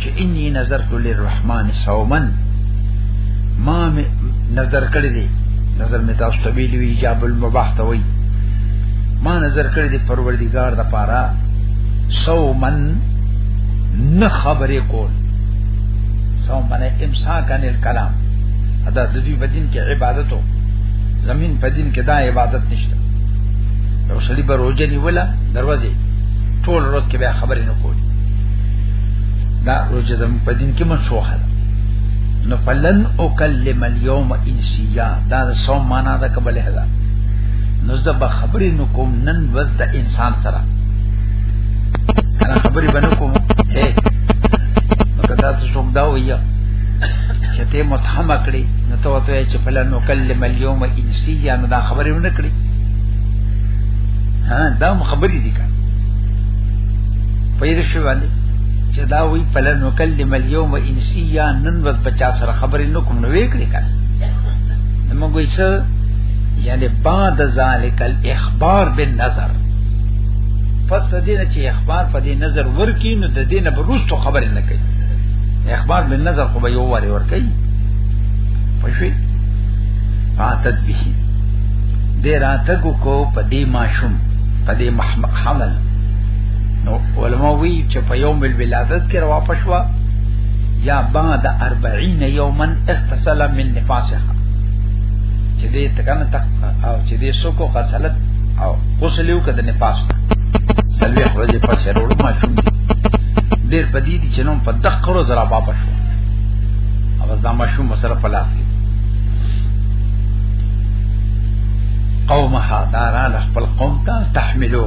چې انی نظرت للرحمن صومن ما نظر کړی دی نظر می تاسو ته ویلی وی ایجاب المباح ته وی ما نظر کړی دی پروردگار د پاره صومن نه خبرې کول صومن امساک عن الكلام ادا د دې بدین کې عبادتو زمين په دین کې دا عبادت نشته یو سړي به روزه نیوله دروازه ټول ورځ کې به خبرې نه کوي دا روزه زموږ په دین کې منسوخ ده نو فلن اکلم اليوم انسیا دا د صوم معنا ده قبل هدا نو زه به خبرې نو کوم نن وز د انسان سره کله خبرې بنو کوم هه نو کدا څه شوم دا ویا چې ته متهم کړی نو ته وته چې فلن اکلم اليوم انسیا نو دا خبرې ونه کړی ها دا خبرې دي کړه پیر شو باندې چې دا وی پلن وکلم اليوم انسیا نن ورځ بچا سره خبرې نو کوم نو وکړي کړه نو موږ یې یعنی بعد ذالک الاخبار بالنظر پس د دې چې اخبار په دې نظر ورکی نو د دې نه بروستو خبرې نه کوي اخبار بالنظر خو به یو واره ورکی پښې فاتت به دې راتګو کو په دې ماشوم په دې حمل نو علماء وی چې په یوم الولادت کې روا پښوا یا بعد 40 یوما اغتسل من نفاسها چې دې تکنه تک او چې دې سوکو غسلت او غسل یو کده نفاس سلوی ورځې په سرور ما شو ډېر بدی دي چې نو په دقه ورځ را واپس شو او دا ما شو مسره په لاس کې قومها دارا لخپل قوم ته تحملو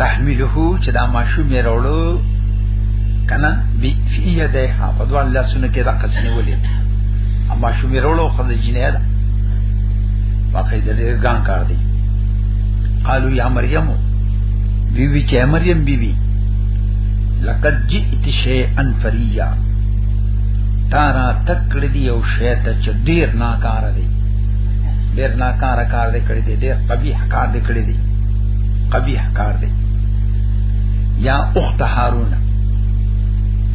تحمله چې دا ماشوم یې راوړو کنه بی فی یدیها په دوه لاسونو کې دا قسنی ولې اما شوم یې راوړو خو د جنې ده واقعي د ډېر ګان کار دی قالو یا مریم بی بی چې مریم بی بی لقد جئت شیئا فریا تارا تکړ دی او شیطه چې ډیر ناکاره دی ډیر ناکاره کار دی کړی دی ډیر قبیح کار دی کړی دی قبیح کار دی یا اخت هارون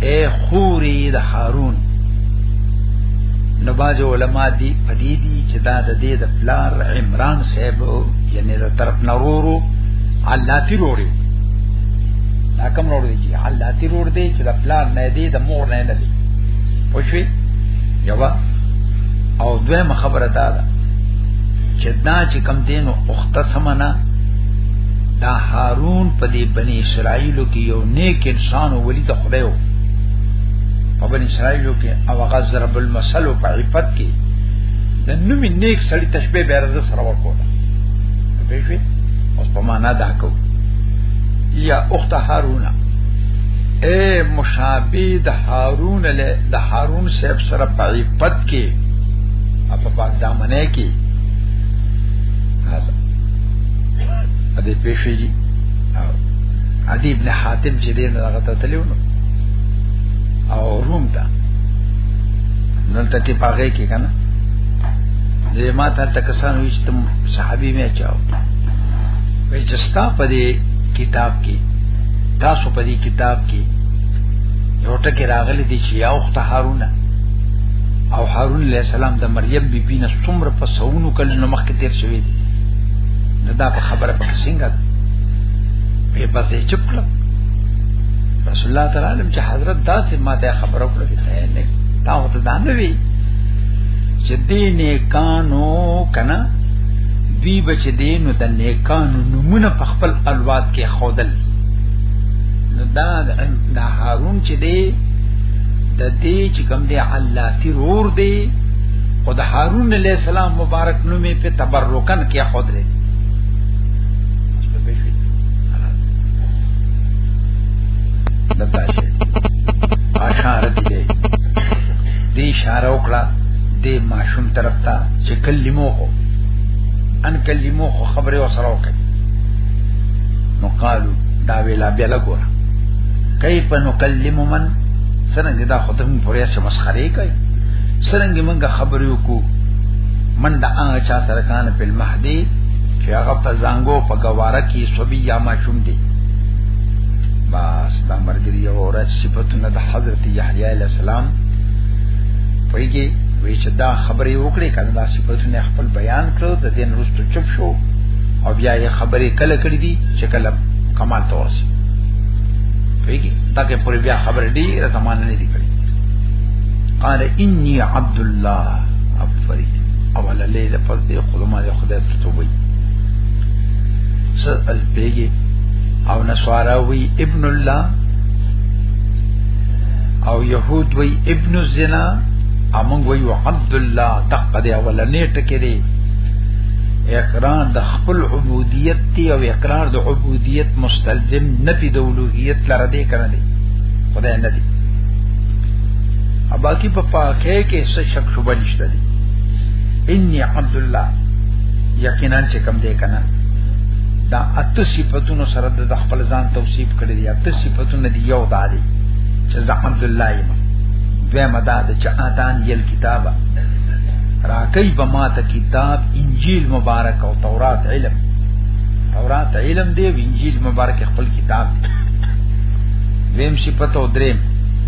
اے خوری د هارون نو باز علماء دی پدی دی چې دا د دې د پلار عمران صاحب یعنی د طرف نورورو علاتی روړي دا کوم روړي چې علاتی روړ دی چې د پلار نه دی د مور نه نه دی پوښوي یوا او دویمه خبره دا ده چې دا چې کم دینو تسمنا دا هارون په دې بنی اسرائیلو کې یو نیک انسان او ولی ته خدای وو په بنی اسرائیلو کې او هغه ضرب المثل په عفت کې د نوم نیک سړی تشبیه به رد سره ورکول په شي اوس په معنا دا کو یا اخت هارون اے مشابه د هارون له د هارون صاحب سره په عفت کې په پاک دامنه کې هاذا ا دې پېښې دي او عدی ابن حاتم چې دین هغه ته تلو نو او روم ته نن ته کې پاګه کې کنه دې ما ته تکسان وی چې تم صحابي مې چاو وی چې ستا په دې کتاب کې تاسو په دې کتاب کې یو ټکی راغلی دی چې یا اخت هارونه او هارون علیہ السلام د مریم بیبی بی نه څومره په سونو کلونو مخکې تیر شوی دی نو دا په خبره په څنګه ده په بځې چپ کړ رسول الله تعالی علم چې حضرت دا سه ما ته خبره کړو چې ته نه تا هوته دا نه وی چې دین کانو کنا دی بچ دینو د نیکانو نمونه په خپل الواد کې خودل نو دا د هارون چې دی د دې چې کوم دی علاتی رور دی خو د هارون علی السلام مبارک نوم په تبرکن کې خود لري دتاشه اشاره دي دې اشاره وکړه دې ماشوم طرف ته چې کلمو هو ان کلمو خو خبره وسره وکړي نو قالو دا ویلا بیا لګور کیف نکلم من سره دا خدای مون پوریا سم مسخره کوي سرنګ موږ خبرې وکړو من دا هغه چا سره کان په المهدی چې هغه په زنګو په گواره کې صبي یا ماشوم دی بس دا مرګري او رات صفاتونه د حضرت یحیی علی السلام پویږي وی چې دا خبرې وکړي کنه دا صفاتونه خپل بیان کړو د دین رستو چپ شو او بیا یې خبرې کله کړې دي چې کله کمال ته ورسي پویږي دا کې پوری بیا خبرې دي زمانه نه دي کړې قال انی عبد الله افری اوله لیله پر دې خدما دې خدای ته توبې سر البیږي او نصارا وی ابن الله او يهود وی ابن الزنا امون وی عبد الله دقه دی اوله نیټ کې دی اقرار د خپل عبودیت دی او اقرار د عبودیت مستلزم نفي د اولوهیت لره دی کنه دی خدای نه دی باقی په پاکه کې څه شک شوبه نشته دي انی عبد الله یقینا چې کم دی کنه دا اته صفاتونو سره د خپل ځان توصیف کړی دی اته صفاتونه دی یو دالي چې زه عبد الله یم دوه مدا د چې اتان یل کتابه راکی به ما ته کتاب انجیل مبارک او تورات علم تورات علم دی انجیل مبارک خپل کتاب دی ویم صفات او دریم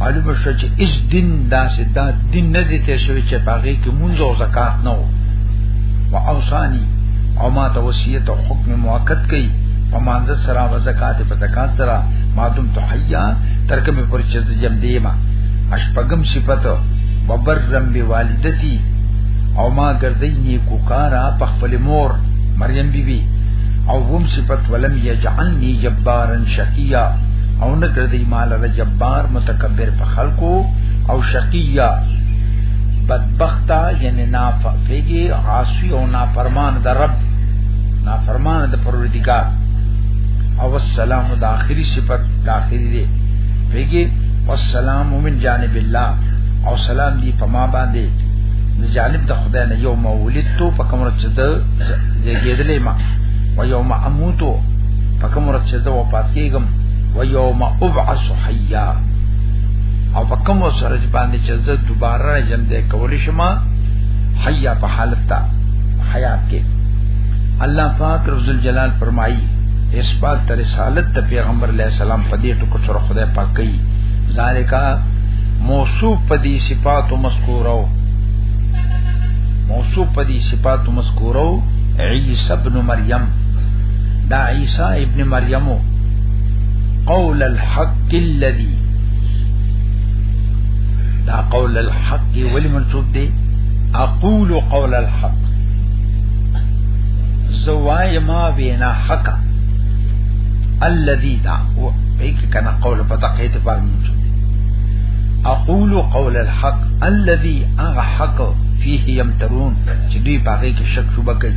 معلوم شو چې اس دین داسې دا دین نه دی ته شوی چې پاګه کې مونږ او زکات نه وو او اوسانی او ما ته وصیت او حکم موقت کړي په مانځ سره او زکات په زکات سره ما دم ته حیا ترکه مې پر چې جم دی ما اشپغم صفات وبرم بی والدتی او ما ګرځي نیکو کارا په خپل مور مریم بیبي بی او هم صفات ولم یجعلنی جبارا شقیا او نه ګرځي مال له جبار متکبر په خلقو او شقیا بدبختا یعنی نافقیږي عاصی او نافرمان د رب نافرمان د پروردگار او السلام د اخری صفت د اخری دی پیږي والسلام من جانب الله او سلام دی په ما باندې د جانب د خدای نه یو مولد تو په کوم ورځ د زیږیدلې ما و یوم اموتو په کوم ورځ چې زه وفات کیږم و یوم ابعث حیا او په کوم سره چې باندې چې زه دوباره راځم د کول شم حیا په حالت تا حیات کې الله پاک رب الجلال فرمایي اثبات تر رسالت ته پیغمبر علی السلام په دې ټکو سره خدای پاک کوي ذالکا موصوف په دې صفات او مذکورو موصوف په دې صفات او مذکورو عیسی ابن مریم دا عیسی ابن مریم قول الحق الذي دا قول الحق ولی منصوب دی اقول قول الحق زوای ما وینا حق الذي دا او ایک کنا قول پتا قیت پر منصوب دی اقول قول الحق الذي اغحق فيه يمترون چې دوی پاګه کې شک شوبه کوي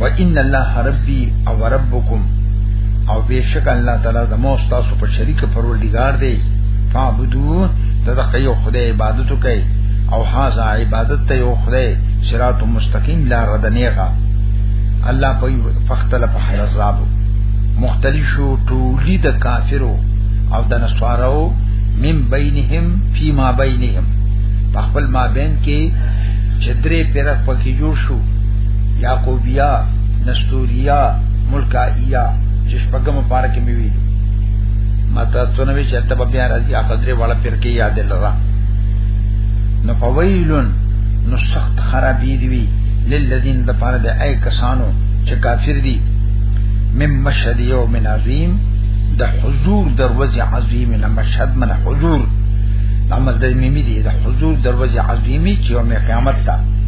و ان الله ربي او ربکم او بشک الله تعالی زموږ تاسو په شریک پروردگار دی فعبدو دغه یو خدای عبادت کوي او هاذا عبادت ته یو خدای صراط مستقیم لا ردنیغه الله په فختل په حلزاب مختلف شو ټولی د کافرو او د نصارو من بینهم فی ما بینهم په خپل ما بین کې چدرې پیرق پکې جوړ شو یعقوبیہ نستوریہ ملکائیہ چې شپږم پار کې مې ویلي ماته څونه وی چې ته بیا راځي اقدرې والا پر کې یاد لرا نو فویلن نو سخت خرابې دی وی للذین د پاره د اي کسانو چې کافر دي مم مشهد یوم عظیم د حضور دروازه عظیم نه مشهد من حضور نماز د میمی دی د حضور دروازه عظیمی چې یوم قیامت ته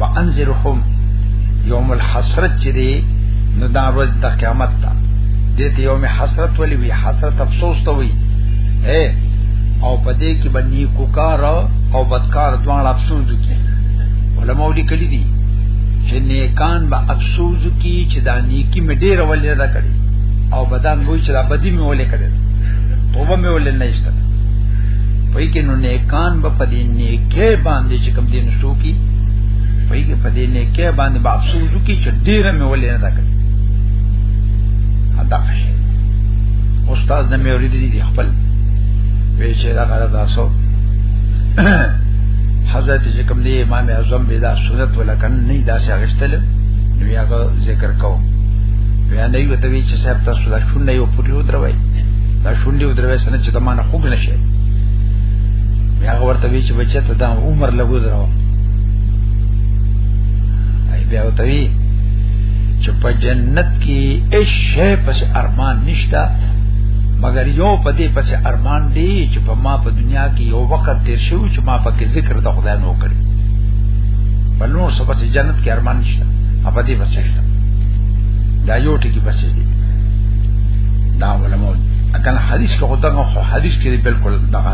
وانذرهم یوم الحسرت چې دی نو دا ورځ د قیامت ده دې ته یوم حسرت ولې وی حسرت افسوس ته وی اے او پدې کې باندې کوکار او بدکار دوان افسوس دي علماء دې کړی دي چې نیکان به افسوس کی چې دا نیکی مې ډېر ولې را کړی او بدن وای چې دا بدی مې ولې کړی توبه مې ولې نه ایستل پای کې نو نیکان به پدې نیک کې باندې چې کوم دین شو کی پای کې په دې نه کې باندې باب سوزو کی چې ډیر مې ولې نه تکړه ادا شي استاد نه مې ورې دي خپل وی چې دا غره تاسو حضرت چې کوم دی امام اعظم به دا سنت ولکن نه دا سه غشتل نو یا ذکر کو بیا نه یو ته وی چې صاحب تاسو دا شونډه یو پټیو دروي دا شونډه یو دروي سره چې تمانه خوګ نشي بیا ورته وی چې بچی ته دا عمر له گزرو ای بیا ورته وی چې په جنت کې هیڅ شی پس ارمان نشتا مگر یو په دې پس ارمان دی چې په ما په دنیا کې یو وخت تیر شو چې ما په کې ذکر د خدای نو کړی په نور څه پس جنت کې ارمان نشتا په دې بس نشتا دا یو ټکی بس دی دا علماء اکن حدیث کې خدای نو حدیث کې بالکل دغه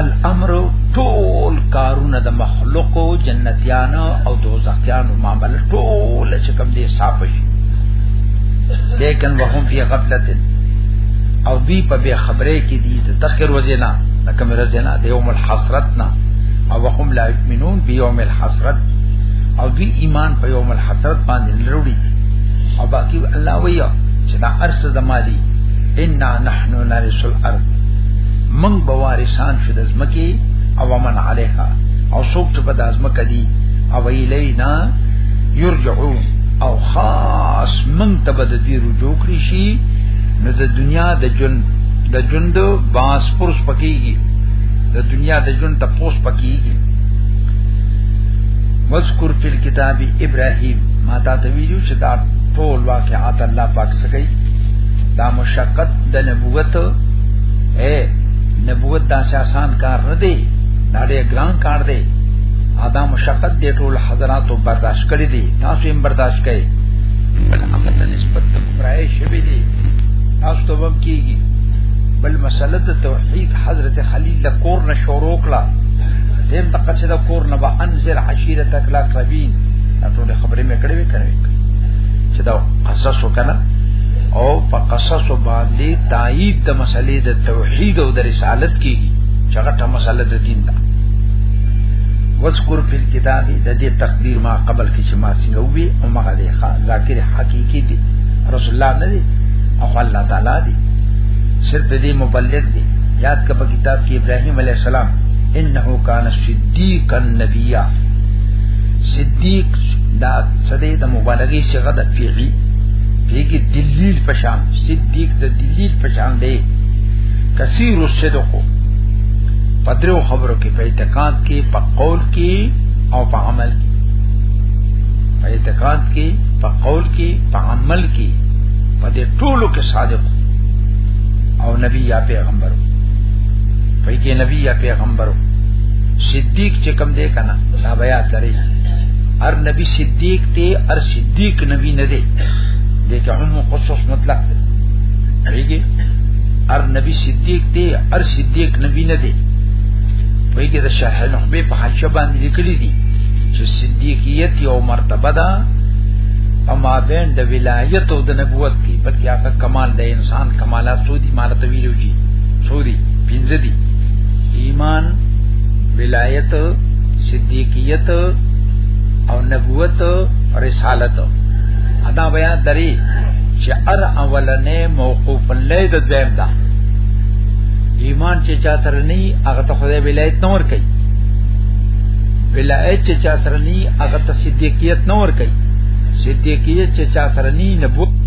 الامر ټول کارونه د مخلوقو جنتیانو او دوزخیانو معاملې ټول چې کوم دي صاف شي لیکن وهم فی غفلت او دوی په بے خبرې کې دي د تخر وزنا د کوم رزنا د یوم الحسرت نه او وهم لا یؤمنون بیوم الحسرت او دوی ایمان په یوم الحسرت باندې لري او باقی الله ویو چې دا ارس زمالي ان نحنو نرسل ارض من بوارسان شو د زمکی او من علیها او څوک چې په د زمکه دی او الینا یرجعون او خاص من ته به د دې رجوع کړی شي نو د دنیا د جن د جند باس پرس پکېږي د دنیا د جن ته پوس پکېږي مذکر فی الكتاب ابراهیم ما تا ته ویلو چې دا ټول واقعات الله پاک څخه دا مشقت د نبوت اے نبوت دا آسان کار نه دی دا ډېر ګران کار دی ادا مشقت دې ټول حضراتو برداشت کړی دي تاسو هم برداشت کړئ هغه ته نسبت د برای شوی دي تاسو ته وب کیږي بل مسله د توحید حضرت خلیل له کور نه شروع کړه دیم په قصیده کور نه به انزل عشیره تکلا قبین ټول خبرې مې کړې وې کړې چې دا قصص وکړه او په قصص باندې دې تایید د مسلې د توحید او د رسالت کې چې هغه ته مسله د دین ده وذکر فی الكتاب د دې تقدیر ما قبل کې چې ما څنګه وی او ما دې ښا ذاکر حقیقی دی رسول الله نه دی او الله تعالی دی صرف دې مبلغ دی یاد کا په کتاب کې ابراهیم علی السلام انه کان صدیقا نبیا صدیق دا صدې د مبالغه څخه د فعلی پیګی دلیل پشان صدیق د دلیل په شان دی کثیر الصدق په درو خبرو کې په اعتقاد کې په قول کې او په عمل کې په اعتقاد کې په قول کې په عمل کې په دې ټولو کې صادق او نبی یا پیغمبر په کې نبی یا پیغمبر صدیق چې کوم دی کنه دا بیا درې هر نبی صدیق ته هر صدیق نبی نه دی دې کې هم خصوص مطلق دی ریګي ار نبی صدیق دی ار صدیق نبی نه دی وایي کې د شرح نخبه په حاشیه باندې لیکلي دي چې صدیقیت یو مرتبه ده اما بین د ولایت او د نبوت کې بلکې هغه کمال د انسان کمالات څو دي مال ته ویلو جی څو دي پنځه دي ایمان ولایت صدیقیت او نبوت رسالت ادا بیا دری چې ار اولنې موقوف لې د دویم دا ایمان چې چا سره نه هغه ته خدای ولایت نور کوي ولایت چې چا سره نه هغه ته صدیقیت نور کوي صدیقیت چې چا سره نه نبوت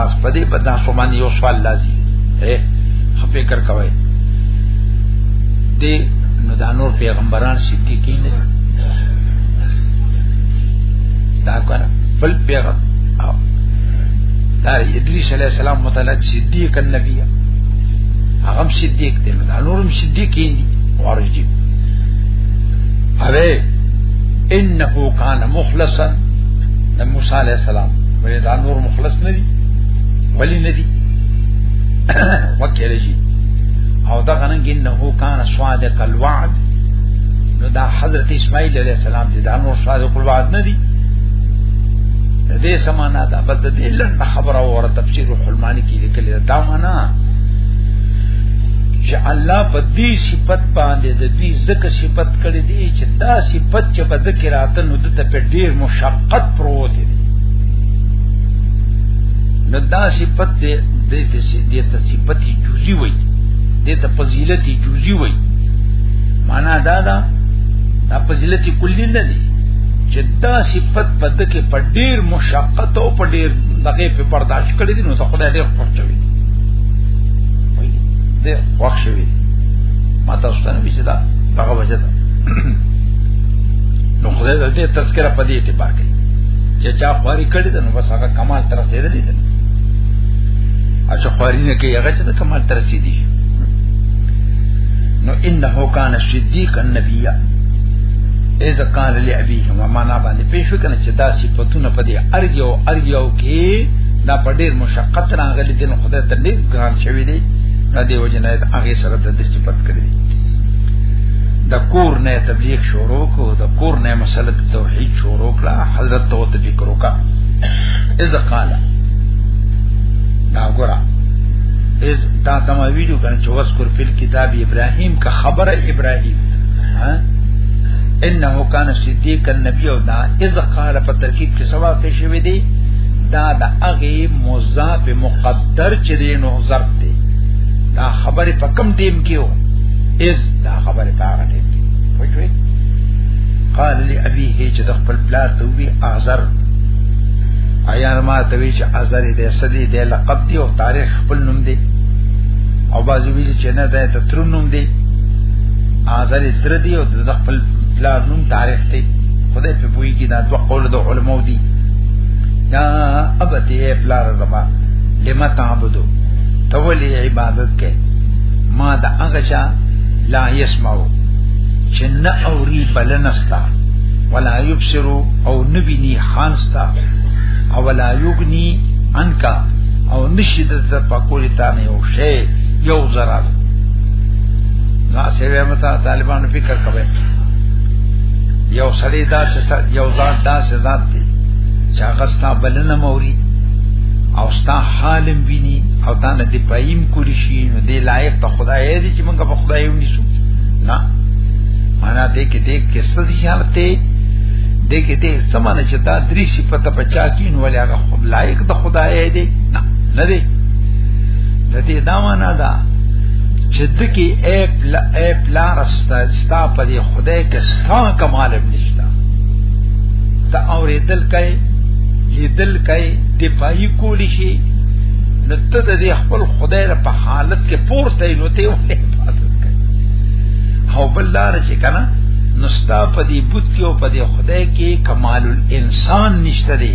بس په دې په تاسو باندې یو سوال لازم اے فکر کوی دې نو دا نور پیغمبران صدیقین دا کنه بل پیغام او دا ادریس علی السلام متعلق صدیق النبی هغه صدیق دی نو دا نورم صدیق دی ورجی اوه انه کان مخلصا د موسی علی السلام ولې دا نور مخلص نه دی ولی نه دی وکړی او دا غننګ انه کان صادق الوعد نو دا حضرت اسماعیل علیہ السلام دې دا نور صادق الوعد نه دي دې سمانا دا بس دې لن خبره او تفسیر الحلمانی کې لیکل دا معنا چې الله په دې صفت باندې د دې زکه صفت کړې دي چې دا صفت چې په ذکر راته نو د په ډیر مشقت پروت دي نو دا صفت دې دې ته صفت جزئی وایي دې ته فضیلت جزئی وایي معنا دا دا دا فضیلت کلی نه دی چې دا صفت په دکې په ډیر مشقت او په ډیر دغه په برداشت کړی دی نو ته خدای دې خوښوي وای دې خوښوي ما تاسو ته نو چې دا هغه وجه ده نو خدای دې تذکرہ په دې اعتبار کوي چې چا خواري کړی ده نو بس هغه کمال تر رسیدلی ده اچھا خواري نه کوي هغه چې کمال تر رسیدلی نو انه کان صدیق النبی اذا قال لابيه وما نا باندې پېښو کنه چې دا صفاتونه په دې ارګ یو ارګ یو کې دا په ډېر مشقت راغلي دي نو خدای ته ډېر ګران شوی دی دا دی وجنه هغه سره د دې صفات کړی د کور نه تبلیغ شروع کو د کور نه مسله توحید شروع کړه حضرت تو ته فکر وکا اذا قال دا ګورا اذ تا تم ویډیو کنه چې وذکر فی الكتاب ابراهیم کا خبر ابراهیم ها انه کان صدیق النبی او دا اذ قال په ترکیب کې سوا کې شوی دی دا د هغه مضاف مقدر چې دی نو ظرف دی دا خبره په کم ټیم کې و اذ دا خبره په هغه ټیم کې پوښوي قال لی ابي هي چې د خپل پلار ته وی اعذر ایا ما ته وی چې اعذر دې سدي دې لقب دی او تاریخ خپل نوم دی او بازو ویل چې نه ده ته تر نوم دی ازل تر دی او د خپل پلار نوم تاریخ دی خدای په پوي کې دا دوه قول د علماو دي یا ابتی پلار زما لما تعبدو تولی عبادت کې ما د هغه چا لا يسمعو چې نه اوري بلنستا ولا يبصرو او نبيني خانستا او ولا يغني عنك او نشي د څه پکولې تا نه یو شی یو zarar نو سیوی متا طالبانو فکر کوي یو سړی دا چې یو ذات دا چې ذات دی چې هغه ستا بلنه موري او ستا حالم ویني او تا نه دی پایم کولی شي نو دی لایق ته خدای دی چې موږ په خدای ونیسو نه معنا دې کې دې کې ستاسو حالت دې کې دې سمانه چې دا درې صفته پچا کین ولې هغه هم لایق د خدای دی نه نه دی د دې دا معنا ده چې د کې اپ لا اپ لا رستا ستا په دې خدای کې ستا کمال نشته دا اوریدل کوي لیدل کوي دفاعي کولی شي نو ته د دې خپل خدای په حالت کې پورته نو ته ولې عبادت کوي او بل لار چې کنه نو ستا په دې بوت کې او په دې خدای کې کمال الانسان نشته دی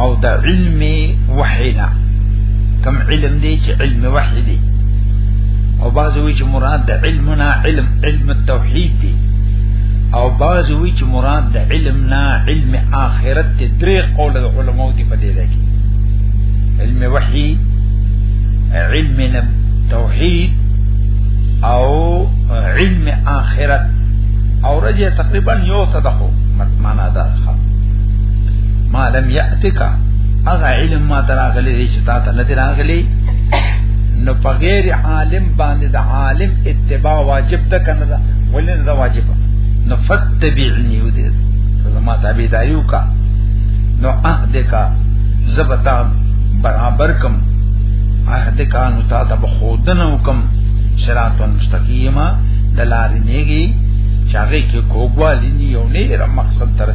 او د علم وحینا کم علم دی چې علم وحی دی او بعض وی چې مراد د علمنا علم علم التوحید دی او بعض وی چې مراد د علمنا علم آخرت دی درې قول د علماء دی په دې ده کې علم وحی علم توحید او علم آخرت او رجه تقریبا یو صدقو معنا ده ما لم یاتک هغه علم ما تراغلی دی چې تا ته نه تراغلی نو په غیر عالم باندې د عالم اتباع واجب ده کنه دا ولنه دا واجب نو فتبعنی ودی زما تابعداري وکا نو عهد کا زبتا برابر کم عهد کا نو تا ته خودنه وکم صراط مستقیمه دلار نیږي چاغه کې کوګوالی نیو نه مقصد تر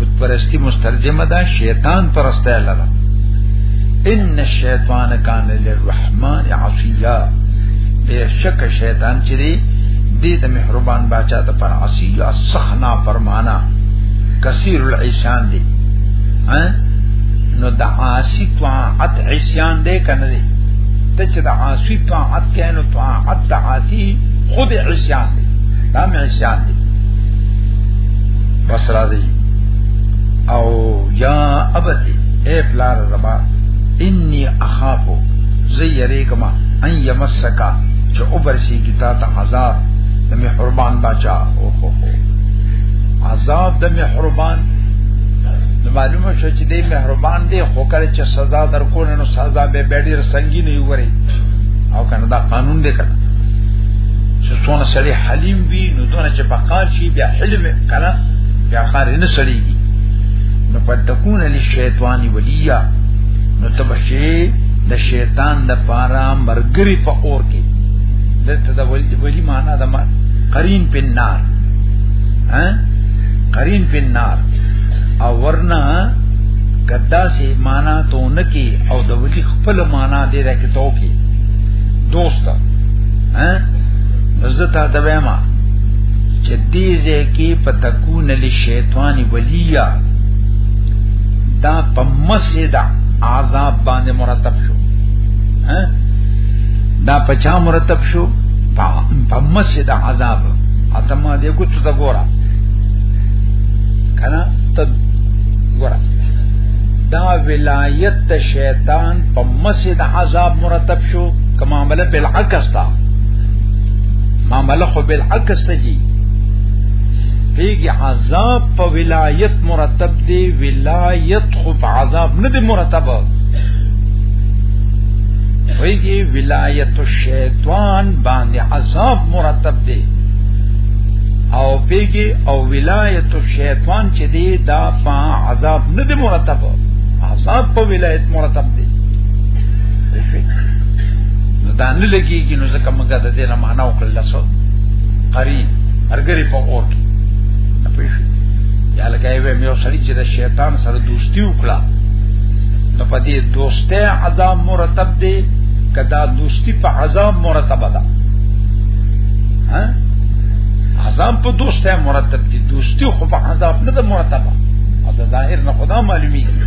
بت پرستی مستلزمه ده شیطان پرسته لره ان الشیطان کان للرحمن عصیا بشک شیطان چې دی دې د مهربان بچا د پر عصیا سخنا پرمانا کثیر العیسان دی ها نو د عاصی طاعت عصیان دی کنه دی ته چې د عاصی طاعت کینو طاعت د عاصی خود عصیان دی دا مې عصیان دی بس را دی او یا ابتی اے پلار زما انی اخافو زی یریکما ان یمسکا چه اوبرسی کی تا تا عذاب دمی حربان باچا او خو خو عذاب دمی حربان نو معلومه شو چې دې مهربان دی خو کله چې سزا درکول نو سزا به ډېر سنگین وي وره او کنه دا قانون دی کنه چې څونه سړی حلیم وي نو دونه چې بقار شي بیا حلم کړه بیا کار نه سړيږي نو پتكون للشیطان ولیا نو تبشی د شیطان د پارا مرګري په اور کې دته د ولی ولی معنا د قرین په نار ها قرین په نار او ورنه کدا سي معنا تو نکی او د ولی خپل معنا دې راکې تو کې دوست ها نزتا ته وایم چې دې ځکه په تکون لشیطان ولیا دا په مسجد عذاب باندې مرتب شو ها دا په چا مرتب شو په مسجد عذاب اتما دې کو ته ګورا کنه ته ګورا دا ولایت شیطان په مسجد عذاب مرتب شو کما عمل بالعکس تا معاملہ خو بالعکس ته جی پیږي عذاب په ولایت مرتب دی ولایت خو په عذاب نه دی مرتب ویږي ولایت الشیطان باندې عذاب مرتب دی او پیږي او ولایت الشیطان چې دی دا په عذاب نه دی مرتب عذاب په ولایت مرتب دی نو دا نه لګيږي نو ځکه موږ د دې نه معنا وکړل لاسو قری ارګری په اور کې نه پېښې یا لکه یو یو سړی چې د شیطان سره دوستی وکړه نو په دې دوسته عذاب مرتب دی کدا دوستی په عذاب مرتب ده ها عذاب په دوسته مرتب دي دوستی خو په عذاب نه ده مرتبه او د ظاهر نه خدا معلومیږي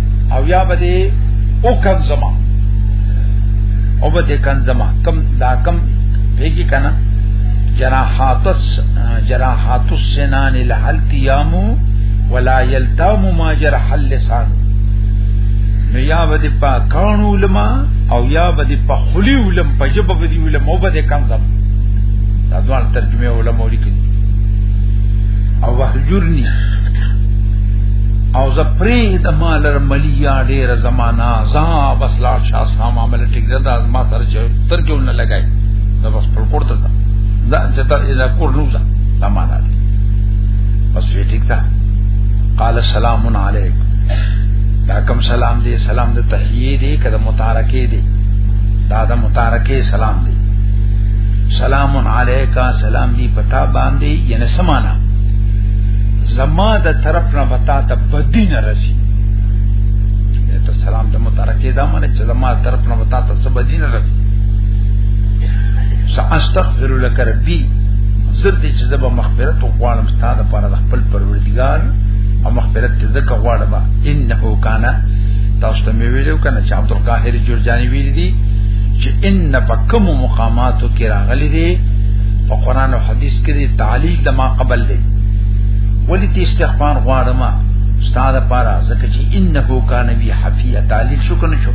او یا به دې او کم زما او به دې کم زما کم دا کم پیږي کنه جراحات جراحات السنان الحلتیام ولا یلتام ما جرح اللسان نو یا به دې په کانو علماء او یا به دې په خلی علم په جبه به دې علم او به دې کم زما دا دوه ترجمه علماء لیکلي او وحجرنی او زه پرې د مال ملیا ډېر زمانہ زا بس لا شاس هم عمل ټیک ده ما تر چې تر کې ونه لګای دا بس پر کوړ ته دا چې تر اله کور نو ځه دا معنا ده بس وی ټیک ده قال سلام علیک دا کوم سلام دی سلام د تحیه دی کده متارکه دی دا د متارکه سلام دی سلام علیکا سلام دی پتا باندې یعنی سمانا زما د طرف نه بتا ته بدی نه رسی ته سلام د مترکه دا معنی چې زما د طرف نه بتا ته څه بدی نه رسی ساستغفر لك ربي زر دې چې زما مغفرت وغواړم ستاسو لپاره د خپل پروردګار او مغفرت دې زکه غواړم انه کان تاسو ته مې ویلو کنه چې عبد القاهر جرجاني ویل دي چې ان بکم مقاماتو کې راغلي دي په قران او حديث کې دي تعلیق د ما قبل دي ولی تی استغفار غواړم استاد پارا زکه چې انه کان بی حفیه تعالی شو کنه شو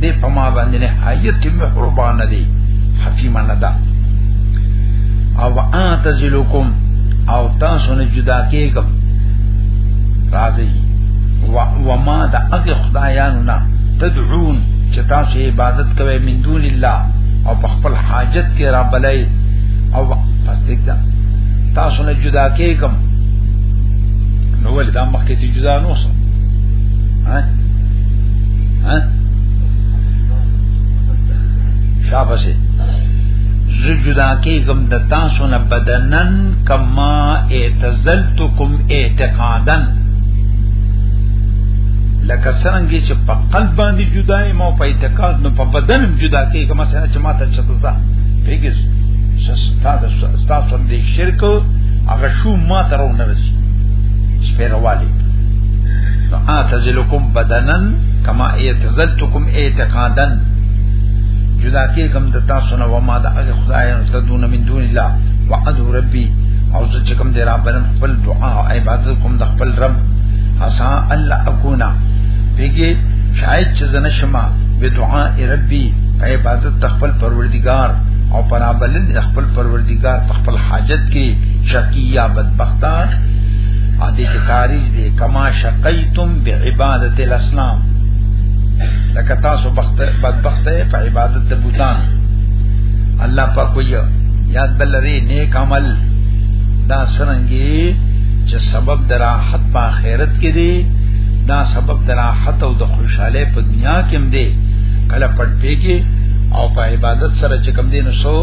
دې په ما باندې نه حیات مهربان دی حفی من دا او اعتزلکم او تاسو نه جدا کېږم راځي و ما دا هغه خدایانو نه تدعون چې تاسو عبادت کوئ من دون الله او په خپل حاجت کې را بلای او پس دې تاسو نه جدا کېږم نو ولې دا مخکې ته جدا نه اوسه ها ها شابسه زه جدا کېږم د تاسو نه بدنن کما اعتزلتکم اعتقادا لکه څنګه چې په قلب باندې جدا یم او په اعتقاد نو په بدن جدا کېږم څنګه چې ماته چتوزه پیګس سستا ستاسو دې شرک هغه شو ما ترو نه رسی سپیروالی نو اعتزلکم بدنن کما اعتزلتکم اعتقادن جدا کې کوم د تاسو نه وما د هغه خدای ته دون من دون الله وعدو ربي او زه چې کوم دی را بنم خپل دعا او عبادت کوم د خپل رب حسا الله اكونا پیګه شاید چې زنه شمه به دعا ربي عبادت تخپل پروردگار او پنا بلل د خپل پروردگار په خپل حاجت کې شقیا بدبختا ا دې کې خارج دې کما شقیتم بعبادت الاسلام لکه تاسو بخت بدبخت په عبادت د بوتان الله پاک وی یاد بل لري نیک عمل دا سرنګي چې سبب دراحت په آخرت کې دی دا سبب دراحت او د خوشاله په دنیا کې هم دی کله پټ پیږي او په عبادت سره چې کوم دین سو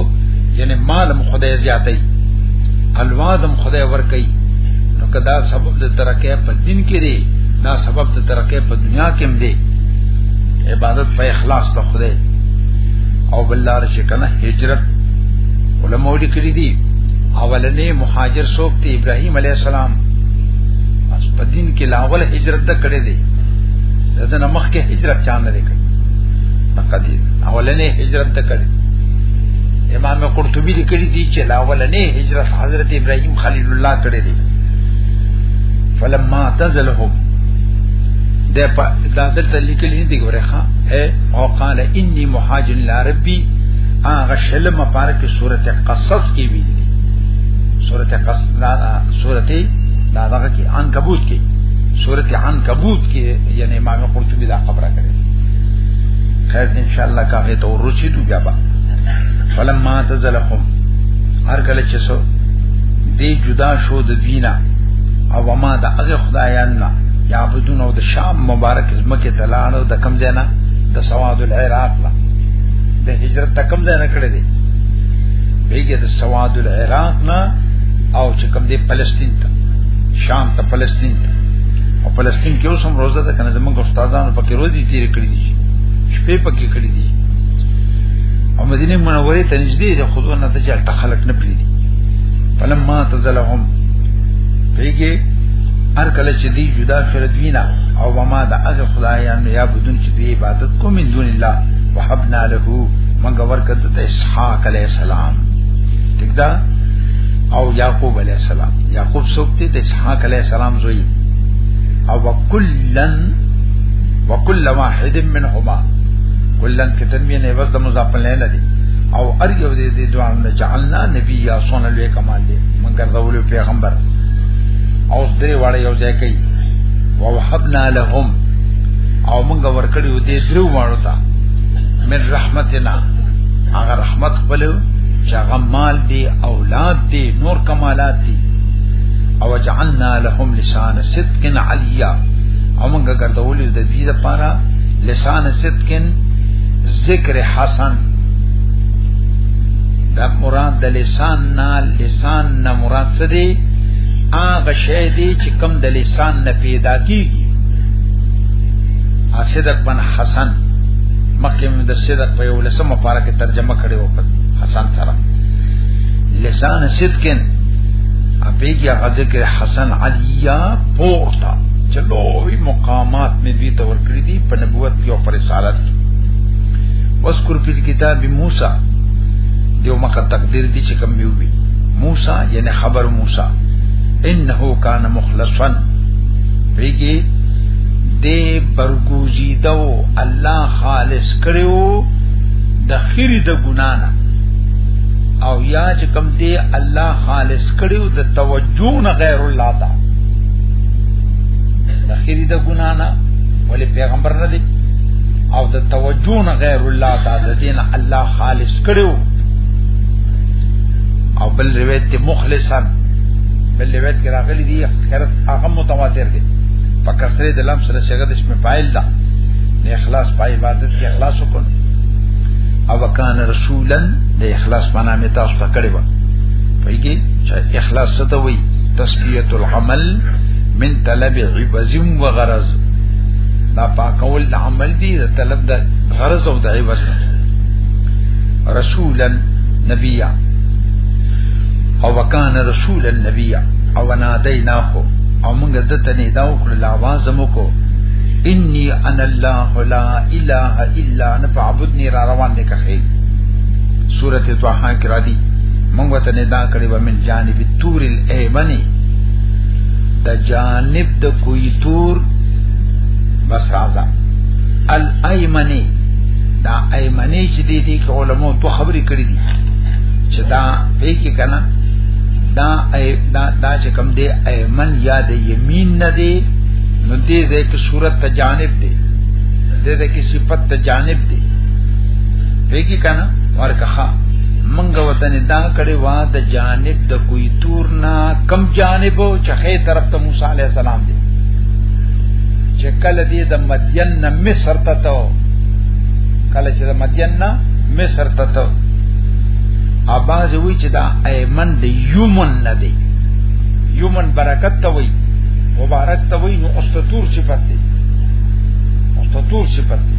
یعنی مالم خدای زیاتای الوادم خدای ور کوي نو کدا سبب د ترقه په دین کې دی دا سبب د ترقه په دنیا کې هم دی عبادت په اخلاص ته خدای او بلار چې کنه هجرت علماء دې کړی دي اولنې مهاجر څوک دی ابراهيم عليه السلام اس په دین کې لاول هجرت کړی دی دغه مخکې هجرت چا نه دی کړی قدی اولنې هجرت ته کړی امام قرطبی لیکلی دی چې لا اولنې هجرت حضرت ابراهیم خلیل الله کړی دی فلما تزلهم ده په دا دلته لیکلی نه دی ګوره ښا او قال انی مهاجر الی ربی هغه شلم پاره کې سورته قصص کې وی دی سورته قصص لا سورته لا دغه کې عنکبوت کې سورته عنکبوت کې یعنی امام قرطبی دا خبره کړې خیر ان شاء الله کاغه ته ورچی دو بیا با فلما تزلهم هر کله چې سو دی جدا شو د دینا او ما د هغه خدایان نه یعبدون او د شام مبارک زمکه تلان او د کم جنا د سواد العراق لا د هجرت کم ځای نه کړی دی بیګه د سواد العراق نه او چې کم دی فلسطین ته شام ته فلسطین ته او فلسطین کې اوس هم روزه ده کنه زمونږ استادانو پکې روزي تیر کړی دي شپې پکې کړی دي او مدینه منوره ته نږدې ده خو نه ته چې خلک نه پیږي فلما تزلهم پیږي هر کله چې دی جدا فردوینا او وما د هغه خدایانو یا بدون چې دی عبادت کو من دون الله وحبنا له منګه ورکت ته اسحاق علی السلام ٹھیک ده او یعقوب علی السلام یعقوب څوک دی د اسحاق علی السلام زوی او وکلن وکل واحد منهما کلن کې تنوین نه وځ د مضاف نه نه دی او ار یو دې دې دوه نه جعلنا نبی یا صلی الله علیه کمال دی مگر ذول پیغمبر او درې واړه یو ځای کوي ووهبنا لهم او موږ ورکړیو دې درو ماړو ته من رحمتنا هغه رحمت خپل چې هغه مال دی او لات دی نور کمالات دی او جعلنا لهم لسان صدق علیا او موږ ګرځول د دې لپاره لسان صدق ذکر حسن دا مراد د لسان نه لسان نه مراد څه دی هغه شی دی چې کم د لسان نه پیدا کیږي صدق بن حسن مخکې د صدق په یو لسمه پارا کې ترجمه کړې و حسن سره لسان صدقن اپی کیا ذکر حسن علیہ پورتا چلوی مقامات میں دی تور کری دی پا نبوت کی او پر رسالت کی وذکر فی کتاب موسی دیو مکه تقدیر دی چې کم وی موسی یعنی خبر موسی انه کان مخلصا ویږي دې برګوزی دو الله خالص کړو د خیر د ګنانا او یا چې کوم دی الله خالص کړیو د توجه نه غیر الله تا د خیری د ګنا نه ولی پیغمبر نه دی او د توجه نه غیر الله تا د دین الله خالص کړیو او بل روایت ته مخلصا بل روایت کې راغلی دی خیر هغه متواتر دی په کسره د لم سره شګه د اسم فاعل ده اخلاص په عبادت کې اخلاص وکړي او کان رسولن د اخلاص په نامه تاسو ته کړی و پیږي چې اخلاص څه ته وایي تسبیحۃ العمل من طلب عوض و غرض دا پاکول د عمل دی د طلب د غرض او د عوض رسولن نبیا او وکان رسول النبی او نادیناه او موږ د تنه دا وکړل आवाज مو کو انی انا الله لا اله الا ان فعبدني را روان دي کخي سورت طه کې را دي مونږ ته نه دا کړی و من جانب تور الایمنی د جانب د کوی تور بس راځه الایمنی دا ایمنی چې دې دې کې علماء تو خبرې کړې دي چې دا پې کې کنه دا ای دا دا چې کم دې ایمن یا د یمین نه دې نو دې دې کې صورت ته جانب دې دې د کی صفت ته جانب دی ویګی کنه ورکه منګه وطن دا کړي وا د جانب د کوئی تور نه کم جانب او چخې طرف ته موسی عليه السلام دی چې کله دې د مدین نه مصر ته ته کله چې د مدین نه مصر ته ته اباز وی چې دا ایمن د یومن نه دی یومن برکت ته وی مبارک ته وی نو استتور صفت دی مستطور صفت دی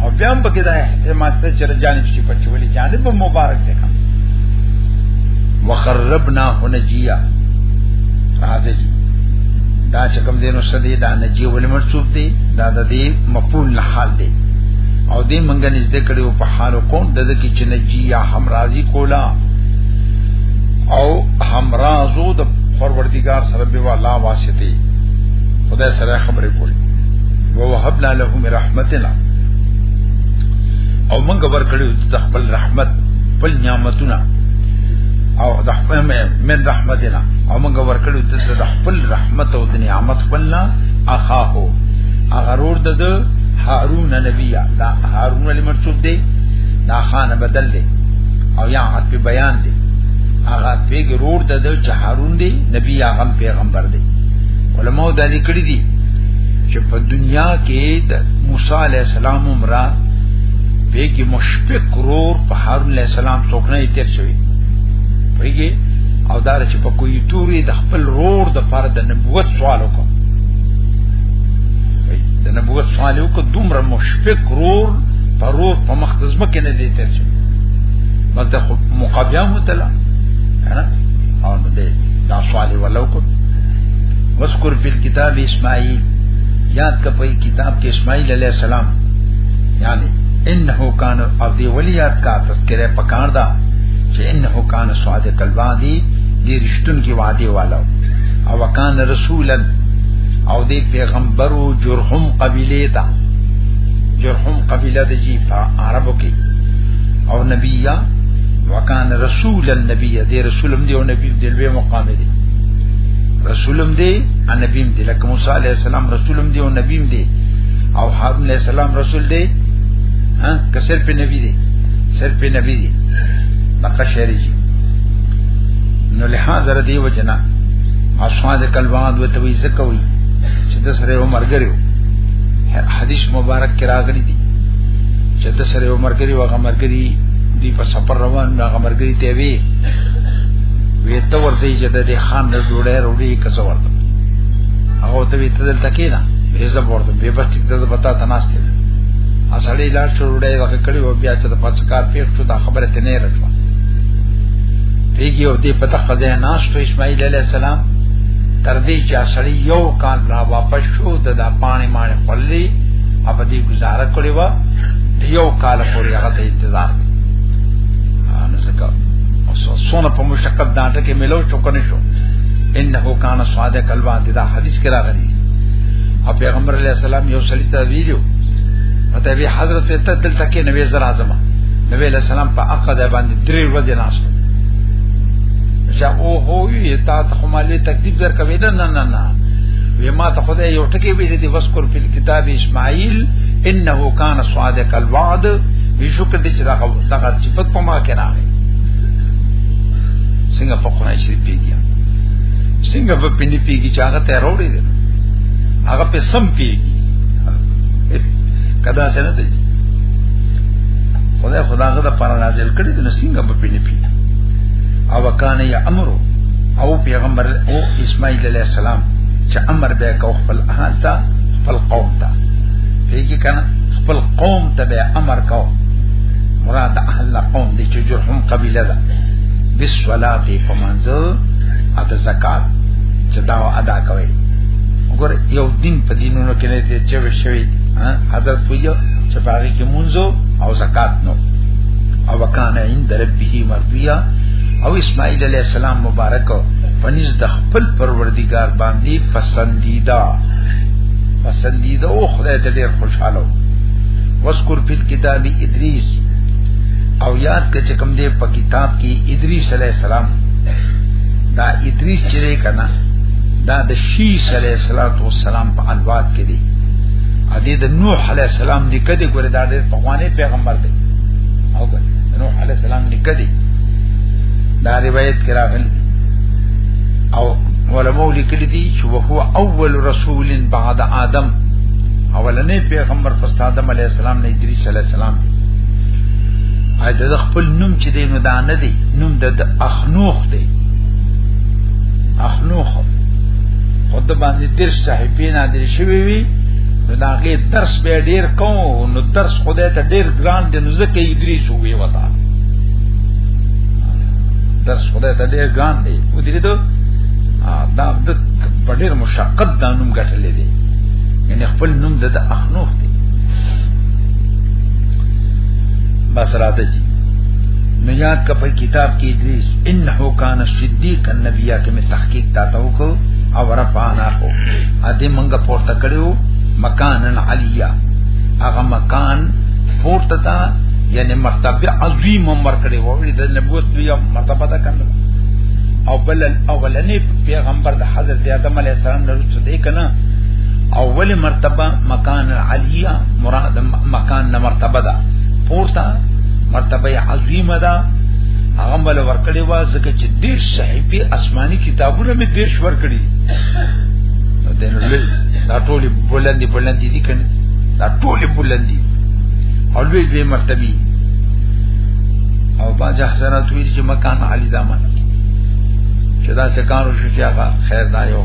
او بیا هم پکې دا احتمال ته چې جانب صفت چې ولې جانب مبارک دی کوم وقربنا هنجیا راځي دا چې کوم دینو سدي دا نجی ولې مرصوب دی دا د دې مفعول نه حال دی او دې منګه نږدې کړو په حال کون د دې کې چې نجی یا هم راضی کولا او همرازو د پروردگار سره به والا واسطه خدای سره خبرې کولې ووهبنا له من رحمتنا او موږ ورکړو د خپل رحمت خپل نعمتونه او د خپل من رحمتنا او موږ ورکړو د خپل رحمت او د نعمت خپلنا اخاه اغرور د هارون نبی دا هارون علی مرتوب دی دا خان بدل دی او یا حد په بیان دی هغه پیګ رور د هارون دی نبی هغه پیغمبر دی علماء دا لیکلي دي چې په دنیا کې د موسی علی السلام عمره به کې مشفق کرور په هارون علی السلام څوک نه تیر شوی پرېږي او دا چې په کوی توري د خپل رور د فار د نبوت سوال وکړ د نبوت سوال وکړ دومره مشفق رور پرور په مخدزمه کې نه دی تیر شوی بس د مقابله متلا کنه او نو دې دا سوال ولوکړ وذکر فی الكتاب اسماعیل یاد کا په کتاب کې اسماعیل علیہ السلام یعنی انه کان او دی ولیات کا تذکرہ پکار دا چې انه کان صادق الوادی دی رشتون کی وعده والا او کان رسولا او دی پیغمبرو جرهم قبیله تا جرهم قبیله د جی په عربو کې او نبیا وکان رسول النبی دی رسولم دی او نبی دی لوی مقام دی رسولم دی او نبیم دی لکه موسی علی السلام رسولم دی او نبیم دی او هارون علی السلام رسول دی ها که صرف نبی دی صرف نبی دی دغه شری جی نو له حاضر دی وجنا اصحاب کلوان وته وی زکوي چې د سره عمر ګریو حدیث مبارک کې راغلی دی چې د سره عمر ګریو هغه مرګري دی په سفر روان هغه مرګري ته وی وی ته ورته چې د دې خان د جوړه وروړي کزه ورته هغه ته وی ته دلته کینا ریزه ورته به بس ټیک ته پتا ته ناشته اسړې لاړ شو وروړي وکړ کړي او بیا چې د پاتې کار پیښ شو دا خبره ته نه راځه پیږي او دې پتا خزه ناشته اسماعیل علی السلام تر دې چې اسړې یو کال را واپس شو د دا پانی معنی خللی اپ دې گزاره کړی و یو کال پورې هغه ته انتظار نو څه سونه په مشقت دانټه کې ملو شو کنه شو انه کان صادق الوعد دا حدیث کې راغلی او پیغمبر علی السلام یو سړی ته ویلو پته وی حضرت ته دلته کې نبی زر اعظم نبی علی السلام په عقد باندې درې ورځې ناشته چې او هو یې تا ته مالې تکلیف در کوي نه نه نه وی ما ته خدای یو ټکی ویل دی وذکر فی الكتاب اسماعیل انه کان صادق الوعد بشکر دې چې دا دغه صفت په ما کې نه څنګه په قرآن شریف پیږي څنګه په پندې پیږي چې هغه ته وروړي هغه په سم پیږي کدا څنګه دی خدای خدای غدا پر نازل کړی د نسینګ په پینې پی او کان یا امرو او پیغمبر او اسماعیل علیہ السلام چې امر به کو خپل اهل تا خپل قوم تا پیږي کنه خپل قوم ته به امر کو مراد اهل قوم دي چې جرهم قبيله ده بالصلاه په منځو اته زکات چې دا ادا کوي وګور یو دین په دینونو کې نه دي چې وشوي حضرت ویو چې باغی کې مونږو او زکات نو او وکانه عند ربه مرضیه او اسماعیل علیہ السلام مبارک فنیز د خپل پروردگار باندې پسندیدہ پسندیدہ او خدای ته ډیر خوشاله وذکر فی الكتاب ادریس او یاد کړه چې کوم دې په کتاب کې ادریس علی السلام دا ادریس چې کنا دا د شیس علی السلام په الواد کې دی ا دې د نوح علی السلام دې کده ګوره دا د پخوانی پیغمبر دی او ګوره نوح علی السلام دې کده دا روایت کرا غلی او علماء لیکلی دي چې وهو اول رسول بعد آدم اولنې پیغمبر پس آدم علی السلام نه ادریس علی السلام دی اې د خپل نوم چې دی نو دا نه دی نوم د اخنوخ دی اخنوخ خود باندې تیر صحیفې نه درې شوی وی نو دا غي درس به ډیر کوم نو درس خدای ته ډیر ګران دی نو ځکه ادریس وی وتا درس خدای ته ډیر ګران دی و دې ته دا د ډیر مشقت دانوم غټلې دی یعنی خپل نوم د اخنوف دی بس راته جی نو یاد کا په کتاب کې ادریس انه کان صدیق النبیہ کې می تحقیق تا ته وکړو او رفعنا هو ا دې منګه پورته کړو مکانن علیا هغه مکان پورته تا یعنی مرتبه عظیم عمر کړي وو د نبوت لوی مرتبه ده کنه او بل اولنې پیغمبر د حضرت آدم علی السلام نه رسول دی کنه اول مرتبه مکان علیه مراد مکان نه مرتبه ده پورته مرتبه عظیمه ده هغه مل ورکړي وا ځکه چې دې صحیفه آسماني کتابونه مې دیش ورکړي دنه لوی دا ټول بلندي بلندي دي کنه دا ټول بلندي او لوی لوی مرتبه او باج حسنات ویل چې مکان علی دامن چې دا څه کارو شو چې هغه خیر دا یو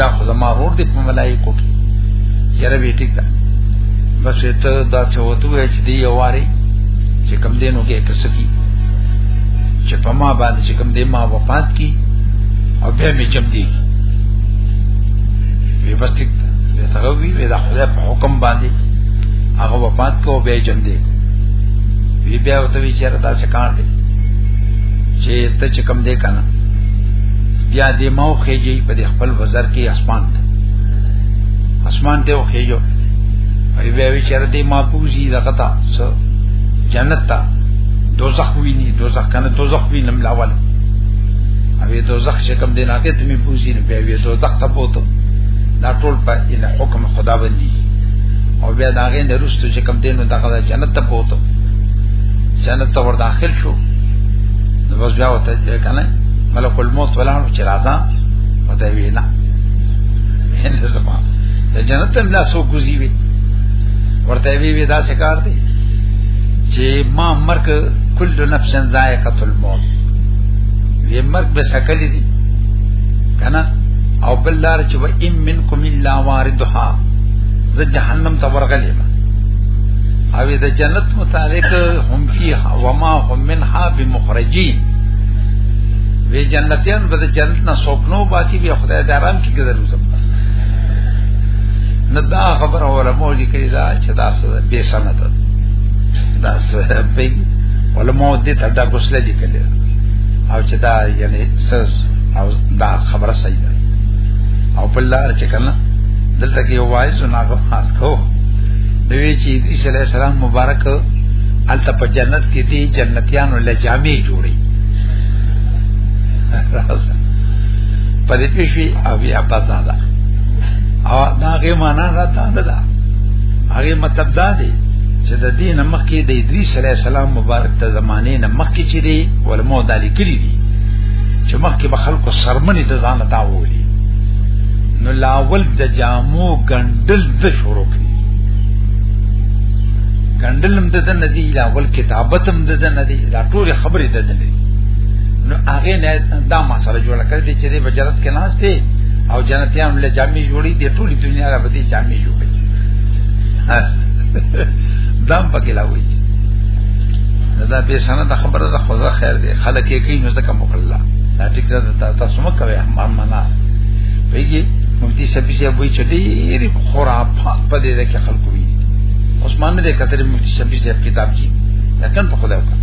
دا خو زما ور دي په ملایکو کې یره وی ټیک ده بس ته دا څه وته وای چې دی یواري چې کم دینو کې کسکی چې په ما باندې چې کم دی ما وفات کی او بیا می جم دی وی بس ټیک ده سره وی وی دا خدای په حکم باندې هغه وفات کو بیا جم دی وی بیا وته وی چې دا څه کار دی چې ته چې کم دی کنه بیا دې ماو خېږي په خپل وزر کې اسمان ته اسمان ته وخېږي ای بیا وی چر دې ما پوزي دغتا سو جنت ته دوزخ ویني دوزخ کنه دوزخ وینم لاول او دوزخ چې کوم دینه کې ته می پوزي نه بیا وی دوزخ ته پوتو دا ټول په ان حکم خدا باندې او بیا دا غي نه رستو چې کوم دینه دغه جنت ته پوتو جنت ته ور داخل شو نو بس بیا وته کنه ملک الموت ولا چې راځه وته وی نه هند زما د جنت هم لا سو کوزي وی ورته وی وی دا څه کار دی چې ما مرګ کل نفس ذائقه الموت وی مرګ به سکل دي کنه او بل لار چې و ام منکم الا واردها ز جهنم ته ورغلی ما او د جنت متعلق هم فی وما هم منها بمخرجین وی جنتیان به د جنت نه سوکنو باسي بیا خدای د آرام کې ګذر وسم نه دا خبر علماء لیکي دا چې دا څه به سند دا څه به علماء دې ته دا غوښله لیکل او چې دا یعنی سز او دا خبره صحیح ده او په لار چې کنه دلته کې وایي سناغه خاص کو دوی چې عیسی علی السلام مبارک الته په جنت کې دي جنتیانو لجامي جوړ راځه په دې پیښې او بیا پتا ده او دا غي معنا راته نه ده هغه مطلب دا دی چې د دین مخکې د ادریس علی السلام مبارک ته زمانه نه مخکې چې دی ولمو دالی کړی دی چې مخکې به خلکو سرمنې د ځان ته وولي نو لاول د جامو ګندل د شروع کړی ګندلم د دې ندی لاول کتابتم د دې ندی دا ټول خبرې ده دلې نو هغه نه دا ما سره جوړ کړ دې چې دې بجرت کې ناس دي او جنتیان له جامې جوړې دي ټول دنیا را بدې جامې جوړې دام پکې لا وایي دا به سند خبره ده خو خیر دی خلک یې کوي نو ځکه مخلا دا ټیک ده تاسو مکه وي ما معنا پیږي مفتی شفیع صاحب وی چټي ری خرافات په دې کې خلکو وی عثمان دې کتر مفتی شفیع صاحب کتاب جی دا کم په خدای وکړه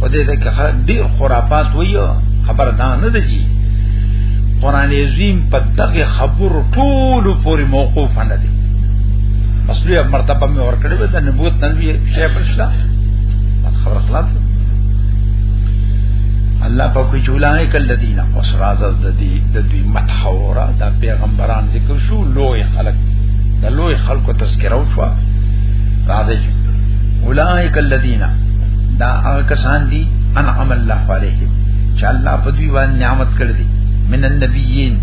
او دې دې که ډیر خرافات ویو خبر دا نه دی قرآن عظیم په دغه خبر ټول پورې موقوف نه دی اصلي مرتبه مې ورکړې ده د نبوت نبی شیخ پرشتہ خبر خلاص الله په کوئی جولای کل الذین اسراز د دې د دې متحورا د پیغمبران ذکر شو لوی خلق د لوی خلقو تذکرو شو راځي اولائک الذین دا هغه کسان دي انعم الله علیهم چې الله په دوی باندې نعمت کړی دي من النبیین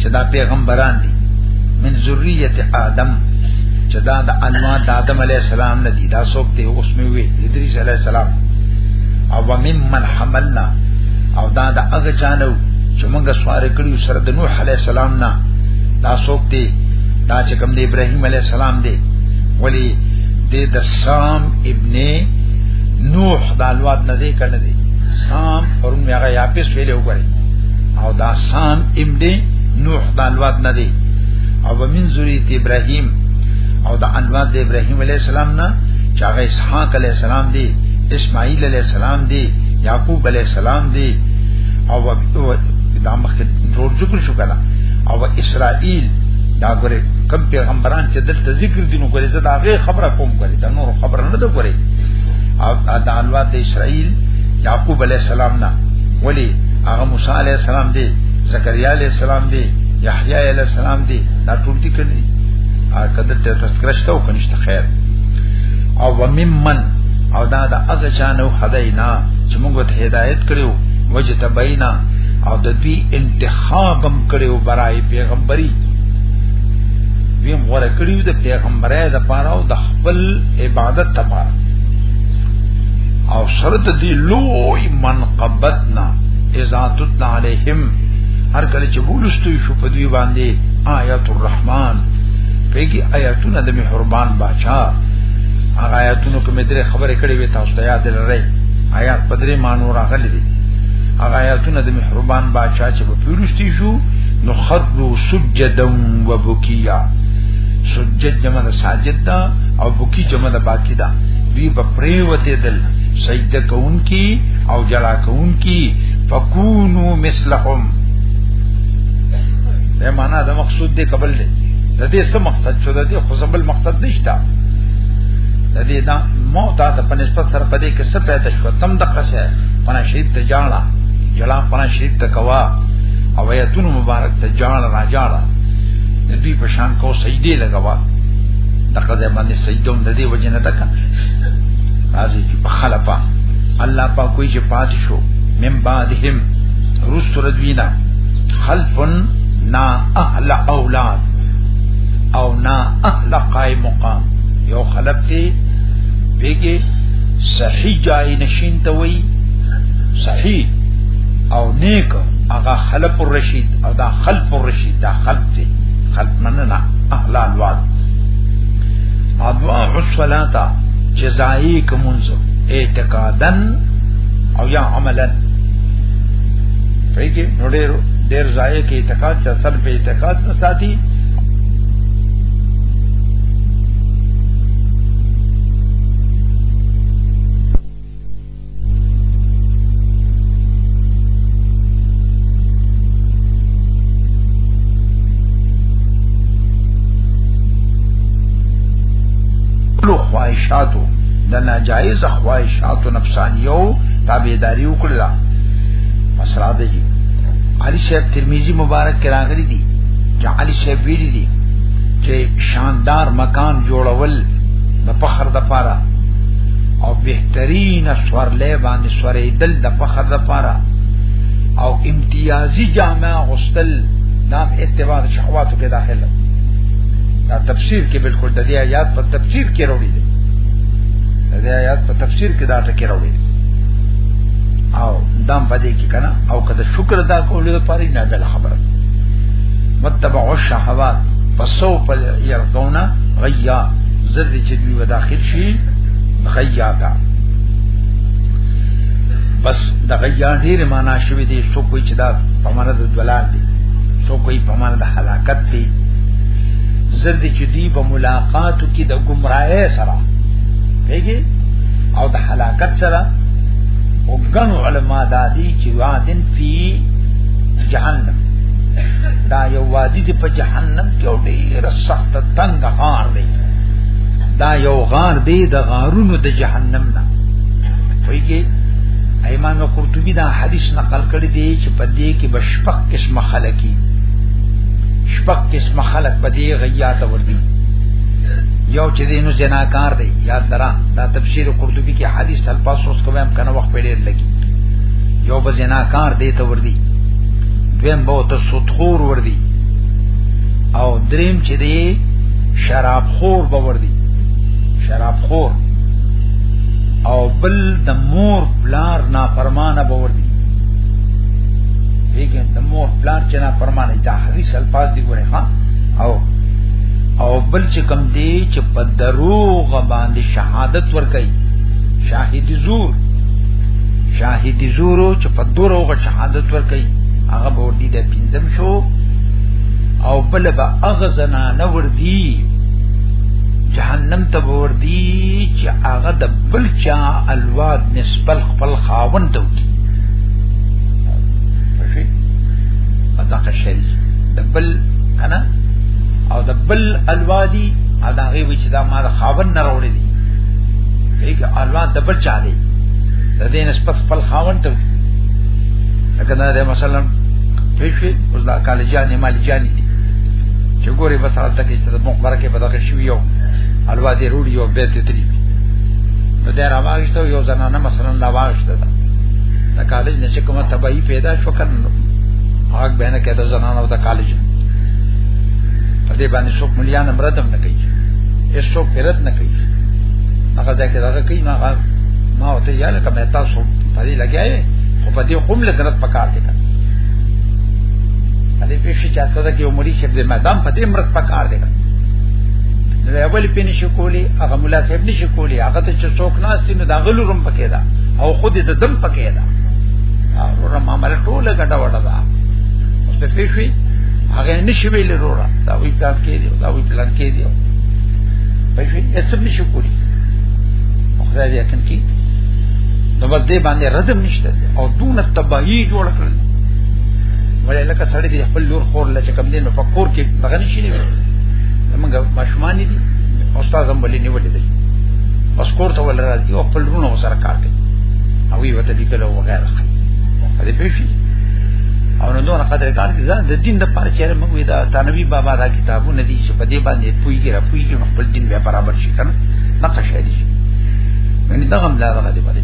چې دا پیغمبران دي من ذریه آدم چې دا د انما د آدم علی السلام نه دي دا څوک دی اوس مې وی ادریس علی السلام او ممن حملنا او دا د هغه چانو چې موږ سوار کړیو سره د نوح علی السلام نه دا څوک دی دا چې کوم د ابراهیم علی السلام دی ولی د د سام ابن نوح د الواد نه دی کنه دی سام پرون مې هغه یاپس ویلې وګوري او دا سام ابن نوح د الواد نه دی او من ذریه ابراهیم او د الواد د ابراهیم علی السلام نه چې هغه اسحاق علی السلام دی اسماعیل علی السلام دی یعقوب علی السلام دی او دا مخکې ټول ذکر شو کنه او اسرائیل دا ګره کم پیغمبران چې دلته ذکر دینو ګورې زه دا غي خبره کوم ګورې دا نور خبره نه ده ګورې او دا الوا د اسرائیل یعقوب علی السلام نه ولی هغه موسی علی السلام دی زکریا علی السلام دی یحیی علی السلام دی دا ټول دي کړي ا کده ته تذکرشته او کنيشته خیر او وممن او دا د هغه چانو هدینا چې موږ ته هدایت کړو وجه تبینا او د دوی انتخابم کړو برای پیغمبري دوی غوړه کړیو د پیغمبره د پاره او د خپل عبادت لپاره او شرط دی لوی منقبتنا اذا تتنا علیهم هر کله چې ولستوي شو په دوی باندې آیات الرحمن پیږي آیاتونه د مهربان بچا هغه آیاتونو کې مې درې خبرې کړې وې تاسو ته یاد لرئ آیات پدری مانو راغلی دی هغه آیاتونه د مهربان بادشاہ چې په پیروستي شو نو خرو سجدا وبکیا سجد جمع د ساجد دا او بکی جمع د باقی دا دوی په پریوته دل سجده کون کی او جلا کون کی فکونو مثلهم دا معنا دا مقصود دی قبل دی د دې څه مقصد شو د دې خصبل مقصد نشته د دې دا مو دا د پنځپت سره پدې کې څه پیدا شو تم د قصه پنا شهید ته جاړه جلا پنا شهید ته کوا او آیاتونو مبارک ته جاړه را جاړه د دوی په شان کو سجدي لګوا دغه د باندې سجده هم د دې وجه نه تکا راځي چې په خلفا الله پاک کوئی چې پات شو من بعدهم رست ردوینا خلفن نا اهل اولاد او نا اهل قائم مقام یو خلف ته بیگی صحیح جای نشین ته وی صحیح او نیک هغه خلف الرشید او دا خلف الرشید دا خلف دی خلف مننا اهل الواد ادوا الصلاتا جزائی کمونزو اعتقادن او یا عملن پیږي نو ډېر ډېر ځای کې اعتقاد چې اصل په اعتقاد نه ساتي لو خواهشاتو د ناجایز خواهشاتو نفسانیو تابعداري وکړه مسرا دی علي شیخ ترمذی مبارک کراغلی دی چې علي شیخ ویلی دی چې شاندار مکان جوړول د فخر د پاره او بهترین سورلې باندې سورې دل د فخر لپاره او امتیازی جامع غسل نام اتباع شهواتو کې داخله دا تفسیر کې بالکل د دې آیات په تفسیر کې وروړي دي د دې آیات په تفسیر کې دا ټکی وروړي او دام پدې کې کنه او کله شکر ادا کولو لپاره نه بل خبره متبع الشهوات فسوف يرضون غيا زر چې دوی وداخل شي غیا دا بس د غیا ډیر معنا شوی دی سو کوئی چې دا پمانه د دلال دی سو کوئی پمانه د هلاکت دی زرد چې دی په ملاقات کې د گمراهه سره پیږي او د هلاکت سره او ګن علما د دې چې وادن فی جهنم دا یو وادي په جهنم کې او ډیر سخت تنگ غار دی دا یو غار دی د غارونو د جهنم نه ویږي ایمان قرطبی دا حدیث نقل کړی دی چې په دې کې بشپک قسم خلقی شپک قسم خلق په دې غیا ته وردی یو چې دینو جناکار دی یاد درا دا تفسیر قرطبی کې حدیث تل پاس اوس کوم هم کنه وخت پیډیر لګي یو به جناکار دی ته وردی دویم به ته سودخور وردی او دریم چې دی شراب خور باور دي شراب خور او بل د مور بلار نا فرمانه باور دي دیګه د مور بلار چې نا فرمانه دا حدیث الفاظ دی ګوره ها او او بل چې کم دی چې په دروغ باندې شهادت ورکړي شاهد زور شاهد زور چې په دروغ شهادت ورکړي هغه باور دي د پینځم شو او بل به اغه زنانه ور دی جهنم ته ور دی چې هغه د بل چا الواد نسبت خپل خاوند ته وکړي دا که شریک د بل کنه او د بل الوادی او دا غي وچ دا ما د خاون نه راوړي دي صحیح که الوان د بل چا دي د دې نسبت خپل خاون ته لکه دا مثلا پیښې اوس دا کالجانې مالجانې دي چې ګوري بس حالت کې چې د مخ برکه په دغه شوی یو الوا دې روړي یو بیت تری نو دا راوښته یو زنانه مثلا لا واښته ده د کالج نشه کومه تبعی پیدا شو کنه هغه بینه کې د زنانه او د کالج په دې باندې څوک مليان امردم نه کوي هیڅ څوک پرد نه کوي هغه دا کې هغه کوي نه هغه ما او ته یاله کومه تاسو په دې لګیاي خو په دې قوم له درت پکار دي کنه دې پیښ چې ساده کې عمرې شپ دې مدام په دې مرګ پکار دی نو اول پینې شو کولی هغه مولا صاحب نشو کولی هغه ته چې څوک ناشتي نو دا غلو رم پکې دا او خود دې دم پکې دا ورو ما مل ټول غټه وړه دا اوس ته فیشوي هغه نشو ویل ورو دا وی پلان کې دی دا وی پلان کې دی پښې هیڅ نشو کولی خدای دې اکن کې نو بس دې باندې ردم نشته او دون تبعی جوړ کړل ولې لکه سړی دی خپل لور خور لچ کم دین په کور کې بغنی شي نه زمونږ ماشومان دي استاد هم ولې نیولې دی بس کور ته ولر راځي او خپل رونو سره کار کوي او یو ته دې کله وغیرہ دې پېښې او نو دونه قدر کار دي ځان د دین د پاره چیرې موږ دا تنوی بابا دا کتابونه دي چې په دې باندې پویږي را پویږي نو خپل دین بیا برابر شي کنه نقشه دي یعنی دا هم لا غلي باندې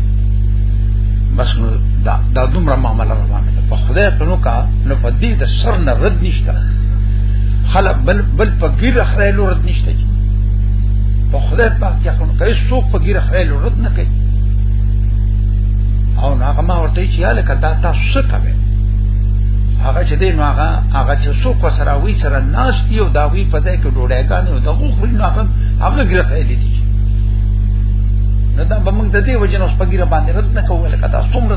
بس نو دا دا دومره معاملې روانه په خدای قنو کا نو په دې د سر نه رد نشته خلق بل بل په ګیر خره لور رد نشته کی په خدای پاک کې قنو کوي څوک په ګیر خره لور رد نه کوي او هغه ما ورته چې یاله کدا تاسو څه کوي هغه چې دین هغه هغه چې څوک سره وی سره ناش دی او دا وی په دې کې ډوډۍ کانه او دا غوخري نه هغه هغه ګیر خره دي نو دا به موږ د دې وجنه اوس په ګیر باندې رد نه کوو لکه دا څومره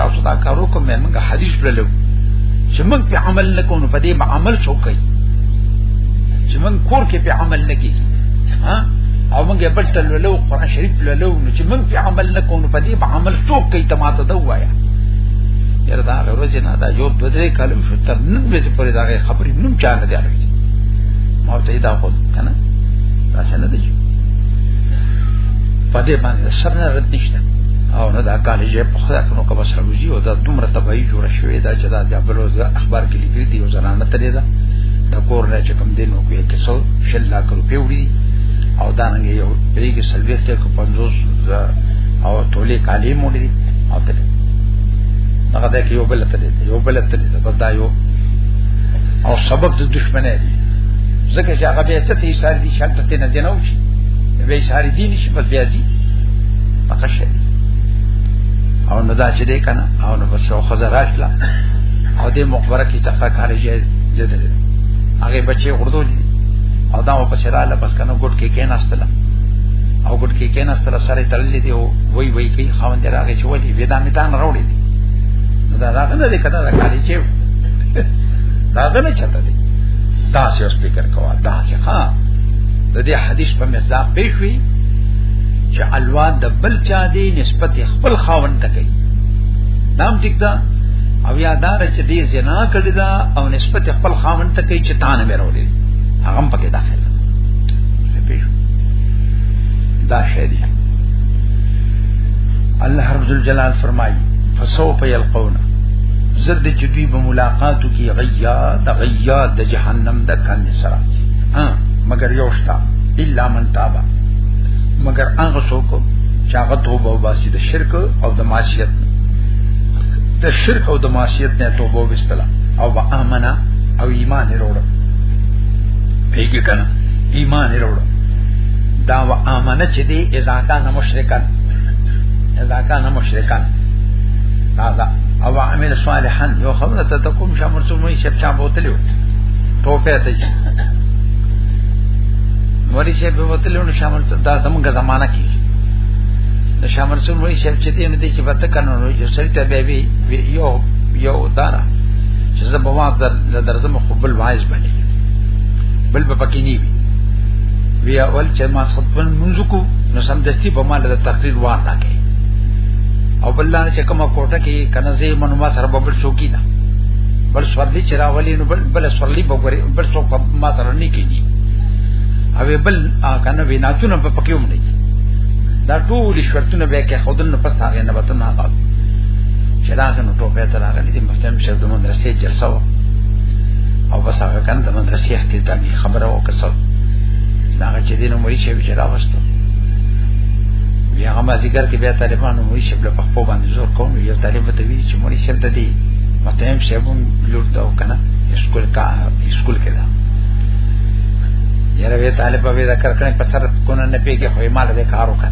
تاسو دا کارو کوم موږ حدیث لولو چې موږ په عمل نه کوو په دې عمل شو کوي چې موږ کور کې په عمل نه کوي ها او موږ بل تل لولو قران شریف لولو نو چې موږ په عمل نه کوو په دې عمل شو کوي ته ماته دا وایا یره دا ورځ نه دا یو دوه درې کال شو تر نن ورځې پورې دا خبرې نوم چا نه دی راځي ما ته دا خو کنه دا څنګه دی په دې باندې سر نه رد نشته او نه دا کالج خدای کنو که بس روزي او دا دومره تبعی جوړ شوې دا چې دا د بلوز اخبار کې لیکلي دی او زنانه تلې ده د کور نه چې کوم دینو کې کې څو شل لاک روپې وړي او دا نه یو پیګه سلوي ته کو 50 او تولې کالې موړي او ته هغه ده کې یو بل ته دی یو بل ته دی بس دا یو او سبب د دشمنه دی ځکه چې هغه بیا څه ته ایثار دي شرط ته نه دی نه وشي بیا ایثار دي نشي بس بیا دي هغه شي او نو دا چې دې کنه او نو بس یو خزر راځلا او دې مخبره کې تخا کاری جې دې دې هغه بچي غردو دي او دا په شراله بس کنه ګټ کې کې ناستله او ګټ کې کې ناستله سره تړلې دي او وای وای کې خاوند راغی چې ولې ودا میتان راوړي دي نو دا راغله نه دې کنه دا کاری چې دا غنه چاته دي دا څه فکر کوا دا څه ها د دې حدیث په مزاق پېښوي چې الوا د بل چا دی نسبت خپل خاون ته کوي نام ټیک دا او یادار چې دې زنا کړی دا او نسبت خپل خاون ته کوي چې تانه مې راوړي هغه هم پکې داخله دا شی دی الله رب الجلال فرمایي فسوف يلقون زرد چې دوی به ملاقاتو کې غیا د غیا د جهنم د کندې سره ها مگر یو شتا الا من تابا مگر هغه څوک چې هغه توبه وباسي د شرک او د معصیت د شرک او د معصیت نه توبه وستله او با امنه او ایمان وروړه پیګه کنه ایمان وروړه دا و امنه چې دی اذا کان مشرکان اذا کان مشرکان دا دا او عمل صالحا یو خبره ته تکوم شامل څومره چې چا بوتلو توفه ته وړي چې په وتلونو شامل دا زمونږه زمانہ کې د شامل څو وړي چې چې دې نه دي چې وته کنه نو چې سړی ته به وی یو یو دارا چې زه به ما در درځم خو بل وایز باندې بل به پکې نه وي وی اول چې ما سپن منځ کو نو سم دستی په ما له تقریر وار راکې او بل نه چې کومه کوټه کې کنه زه منما سره ببل شوکی نه بل سورلی چراولی نو بل بل سورلی بګوري بل څوک ما سره نه کیږي او بل کنه ویناتونه په پکې هم نه دا ټول شرطونه به کې خودن نه پس هغه نه وته نه غاو چې دا څنګه ټوپه تر هغه دې مفتم شه د مدرسې جلسه و او بس هغه کنه د مدرسې اختتامي خبره وکړه دا چې دینو مری شي چې راوستو بیا هم ذکر کې بیا طالبانو مری شي په خپل باندې زور کوم یو طالب ته وی چې مری شي ته دی متهم شبم لورته وکنه اسکول کا اسکول کې دا یره وی طالب به دا کار کړي په سر کو نه پیږي خو مال دې کار وکړ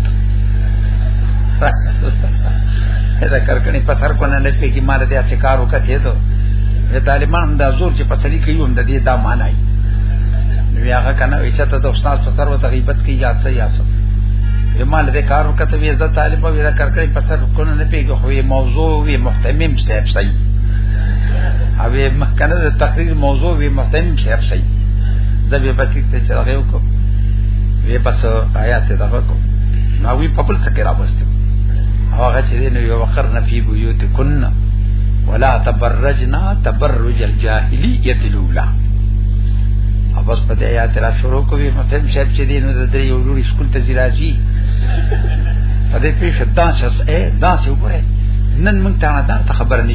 دا کار کړي په سر کو نه پیږي مال دې اچ کار وکړ ته ته وی طالبان هم دا زور چې په سړي کوي هم د دې دا معنی نو هغه کنه وی چې ته د استاد په سر وته غیبت کوي یا څه یا څه مال دې کار وکړ ته وی زه طالب به دا کار کړي په سر کو نه پیږي خو موضوع وی محتمم صاحب صحیح اوی مخکنه د تقریر موضوع وی محترم شیخ شي زبې پکې ته چې راغی وکړو وی پس آیات ته دغه کو نو وی په خپل سکه راوسته هغه چې نو یو وقر نفی بیوت کن ولا تبرجنا تبرج الجاهلیت الاولى او بس په دې آیات را شروع کوي محترم شیخ چې دین د دې یو لوري سکول ته زیراجی په دې پیښه داسې اے داسې وګوره نن مونږ ته دا خبر نه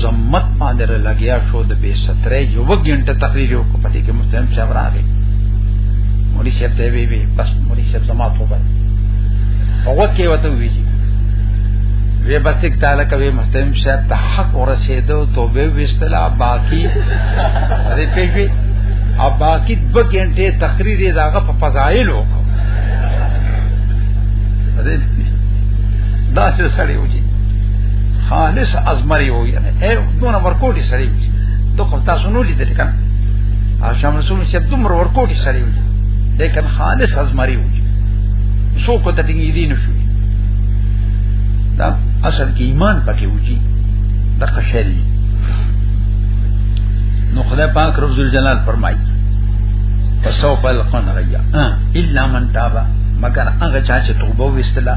زمت باندې لګیا شو د به سترې یو غنټه تقریر یو په دې کې مستم صاحب راغی مولوی صاحب ته وی وی بس مولوی صاحب زما په بل په وخت کې وته وی وی بس تک تعالی کوي مستم صاحب ته حق ورسېدو توبه وستلا باقی دې پیږي او باقی دو غنټه تقریر یې داغه په فضایل وکړو دا څه سړی وځي خالص ازمری وو یعنی اے دونه ورکوټی سره وي ته خو تاسو نو لیدل کنه هاشم رسول چې دومره ورکوټی سره وي لیکن خالص ازمری وو سو کو ته ټینګې دي نشو دا اصل کې ایمان پکې وږي د قشل نو خدای پاک رب ذوالجلال فرمایي پسو پل قن ریا الا من تابا مگر هغه چا چې توبه وستله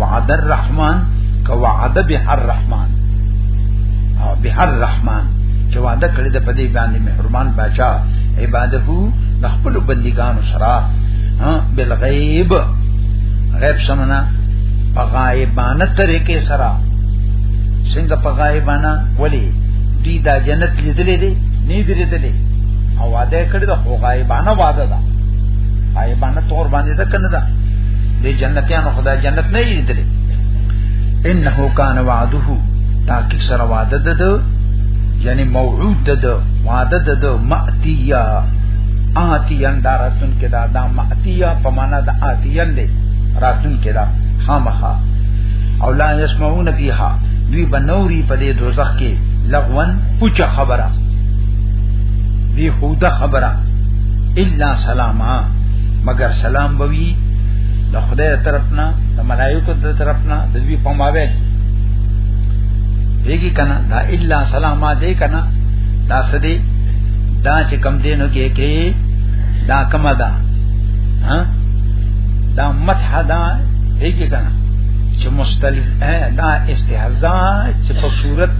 وعد الرحمن که وعد به الرحمن او به الرحمن چې وعده کړی د پدې باندې مهربان بچا عبادت د خپل بندګانو سره ها بالغیب غیب سمنا په غایبانه طریقې سره څنګه په غایبانه ولی دی دا جنت لیدلې دي نه دی لیدلې او وعده کړی د غایبانه وعده ده غایبانه تور باندې ده کنه ده دې جنتیانو خدا جنت نه لیدل انه کان وعده تاکي سره وعده ده یعنی موعود ده وعده ده ماتیا آتیان دا راتون کې دا دا ماتیا په معنا د آتیان دی راتون کې دا خامخا او لا يسمعون فيها دوی بنوري په دې دوزخ کې لغون پوچ خبره بی خود خبره الا سلاما مگر سلام بوي د خدای طرفنا د ملائکه د طرفنا د دوی په مابین دیږي کنه دا الا سلاما دې کنه دا سدي دا چې کم دینو کې کې دا کم دا ها دا مدح دا دیږي کنه چې مستلز دا استهزاء چې په صورت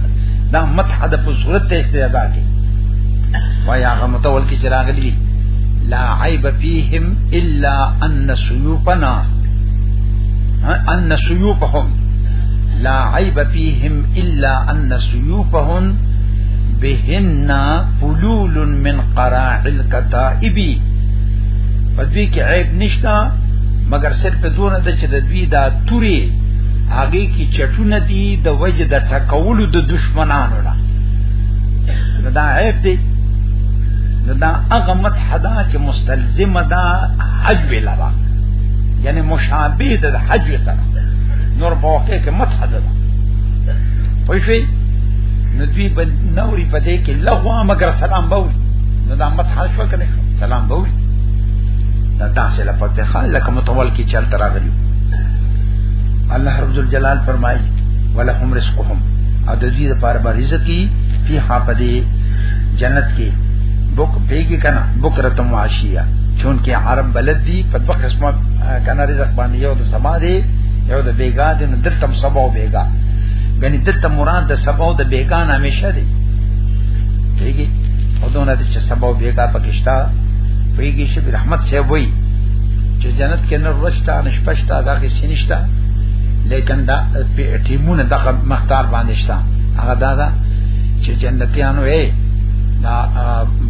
دا مدح د په صورت ته استهزاء کې وای هغه متول کې چراغ دي لا عیب فیهم الا ان سیوفنا ان سیوفهم لا عیب فیهم الا ان سیوفهم بهن فلول من قراع الكتائب پدوی کې عیب نشتا مگر صرف دونه د چې د دوی دا توري هغه کې چټونه دي د وجه د ټکولو د دشمنانو نه دا عیب دی دا هغه مدح دا چې مستلزم دا حج لرا یعنی مشابه د حج سره نور په واقع کې مدح ده پوه شئ نو دوی به نوري په دې کې لغوا مگر سلام باوي نو دا مت حال شو کنه سلام باوي دا تاسو له پد خان لکه متول کې چل تراغلی الله رب الجلال فرمایي ولهم رزقهم او د دې لپاره به رزق کی فی حافظه جنت کې بوک پیګی کنا بکرتم واشیا چون کې عرب بلد دی په دوه قسمه کنا رزق باندې یو د سما دی یو د بیګا دی نو دلته سبا او بیګا غني دلته مراد د سبا او د بیګا نامشه دی پیګی او دونه چې سبا او بیګا پکشتا پیګی شي رحمت سی وای چې جنت کې نور ورشتا نشپشتا دا کې سینشتا لیکن دا ټیمونه دغه مختار باندې شتا هغه دا دا چې جنتیانو یې دا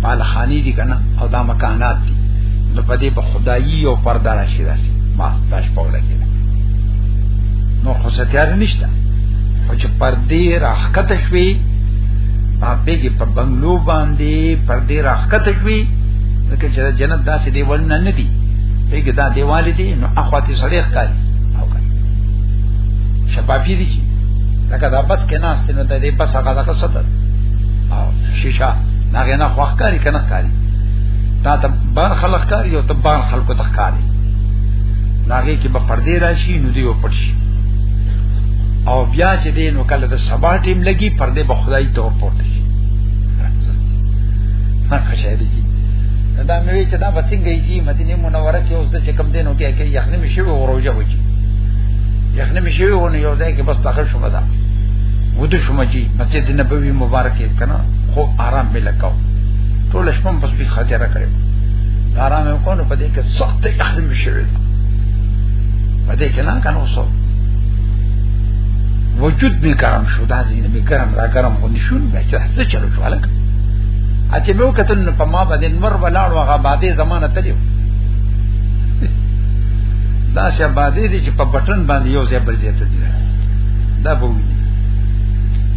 بالخانی دي کنه او دا مکانات دي نو په دې په خدایي او پرده راشي راشي ما تاسو په وړه کې نو خو ستیار نشته او چې پردې راخکت شوي باندې کې په بنگلو باندې پردې راخکت شوي لکه چې جنت داسې دی ولنه نه دي دغه دا دیوال دي نو اخواتي سړی ښکاري او کوي شفافي دي لکه دا بس کې ناس چې نو د دې په څنګه دا ستر او شیشه هغه نه خوخ کاری کنه کاری تا ته بار خلق کاری او ته بار خلق ته کاری لاغه کې به پردې راشي نو دی و پټ شي او بیا چې دې نو کله د سبا ټیم لګي پردې به خدای ته ورپورته شي ها که شاید شي دا مې وی چې دا بتنګ یې مدینه منوره کې اوس د چکم دینو کې کې یخنه مشي وروجه وږي یخنه مشي ونه یو ځای کې بس داخل شوم دا ودو شو مجي مسجد نبوي مبارک کنا خو آرام به لکاو ټول شپه په دې خاطر کړو آرام یې کوو په دې کې سخت اخرم شوی په دې کې نه کنه وسو وجود می کرم شو دا زین می کرم را کرم غوندې شون به چې څه چلو شو الک اته مې وکتل نو په ما باندې نور ولاړ وغه باندې زمانہ تلیو دا شه باندې چې په بټن باندې یو ځای بل ځای ته دی دا به وي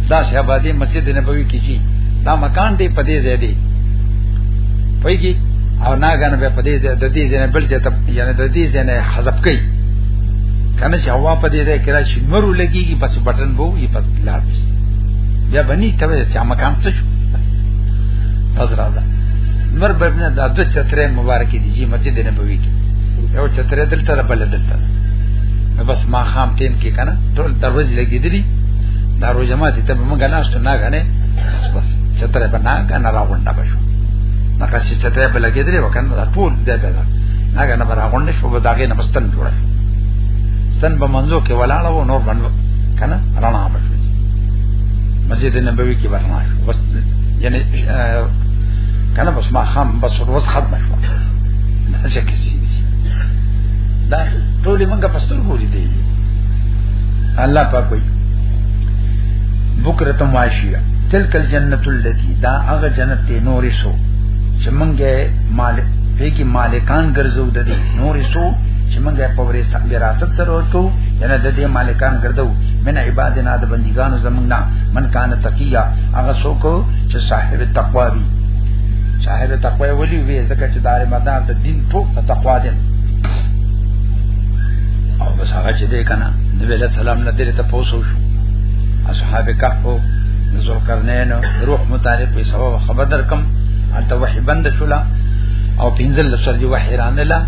دا چې آبادې مسجد نبوي کې شي دا مکان دی په دې ځای دی پېږي او ناګانه به په دې ځای د دې ځای بل ځای ته یعنی د دې ځای نه حذف کړي کنه چې هوا په دې ځای کې راشي مرو لګيږي بس بٹن به وي پس لا بس بیا بني ته چې مکان څه شو نظر راځه نور به نه د چترې مبارکې دي چې مسجد نبوي کې یو چترې دلته بل دلته نو بس ما خام تیم کې کنه ټول دروازې لګېدلې دا روزه ماته ته موږ نه استو نه غنه بس چتره به نه کنه راغونډه بشو نو که چې چتره به لګېدلې وکنه دا ټول دې به دا نه کنه به راغونډه شو به داګه نه مستن جوړه ستن به منځو کې ولاړه و نور باندې کنه رڼا بشو مسجد نبوي کې ورنه شو بس یعنی کنه بس ما خام بس ورځ ختم شو نه چې کسی دا ټول موږ په سترګو لیدې الله پاک وي بکرته معاشیا تلک الجنت التي دا هغه جنت ته نورې سو چې مونږه مال په کې مالکان ګرځو د دې نورې سو چې مونږه په ورې سم وراثت سره ورکو یعنی د دې مالکان ګرځو من عبادنا د بندګانو زمونږه من کان تقیا هغه څوک چې صاحب تقوا وي صاحب تقوا ولي وي ځکه چې دار مدار د دین ټول تقوا دي او بس هغه چې دې کنه نبی له سلام نه دې ته پوسو شو اصحاب کهف نزول کرنین روح متعلق په سبب خبر درکم انت وحی بند شولا او پینزل لسر دی وحی رانلا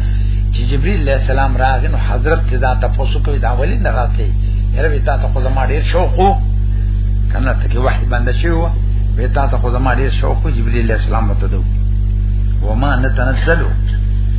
چې جبرئیل علیہ السلام راغی نو حضرت ته دا تاسو کوي دا ولې نه راته یره وی تا ته خو زما ډیر شوق وو کنه ته کې وحی بند شوی وو وی تا ته خو زما ډیر شوق وو جبرئیل علیہ السلام ته دوه وما نتنزلو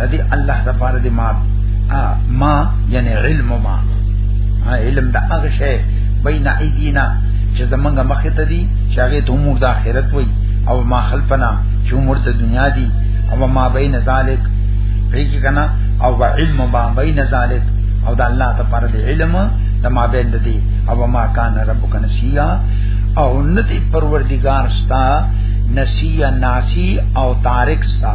ندی الله د پاره دی ما ما یعنی علم ما علم د هغه شی بین ایدینا چې زمونږه مخه ته دي چې هغه ته امور د آخرت وای او ما خلفنا چې امور د دنیا دي او ما بین ذالک پیږي کنه او علم ما بین ذالک او د الله ته پر دې علم د ما بین د دې او ما کان ربک نسیا او ندی پروردگار ستا نسیا ناسی او تارک ستا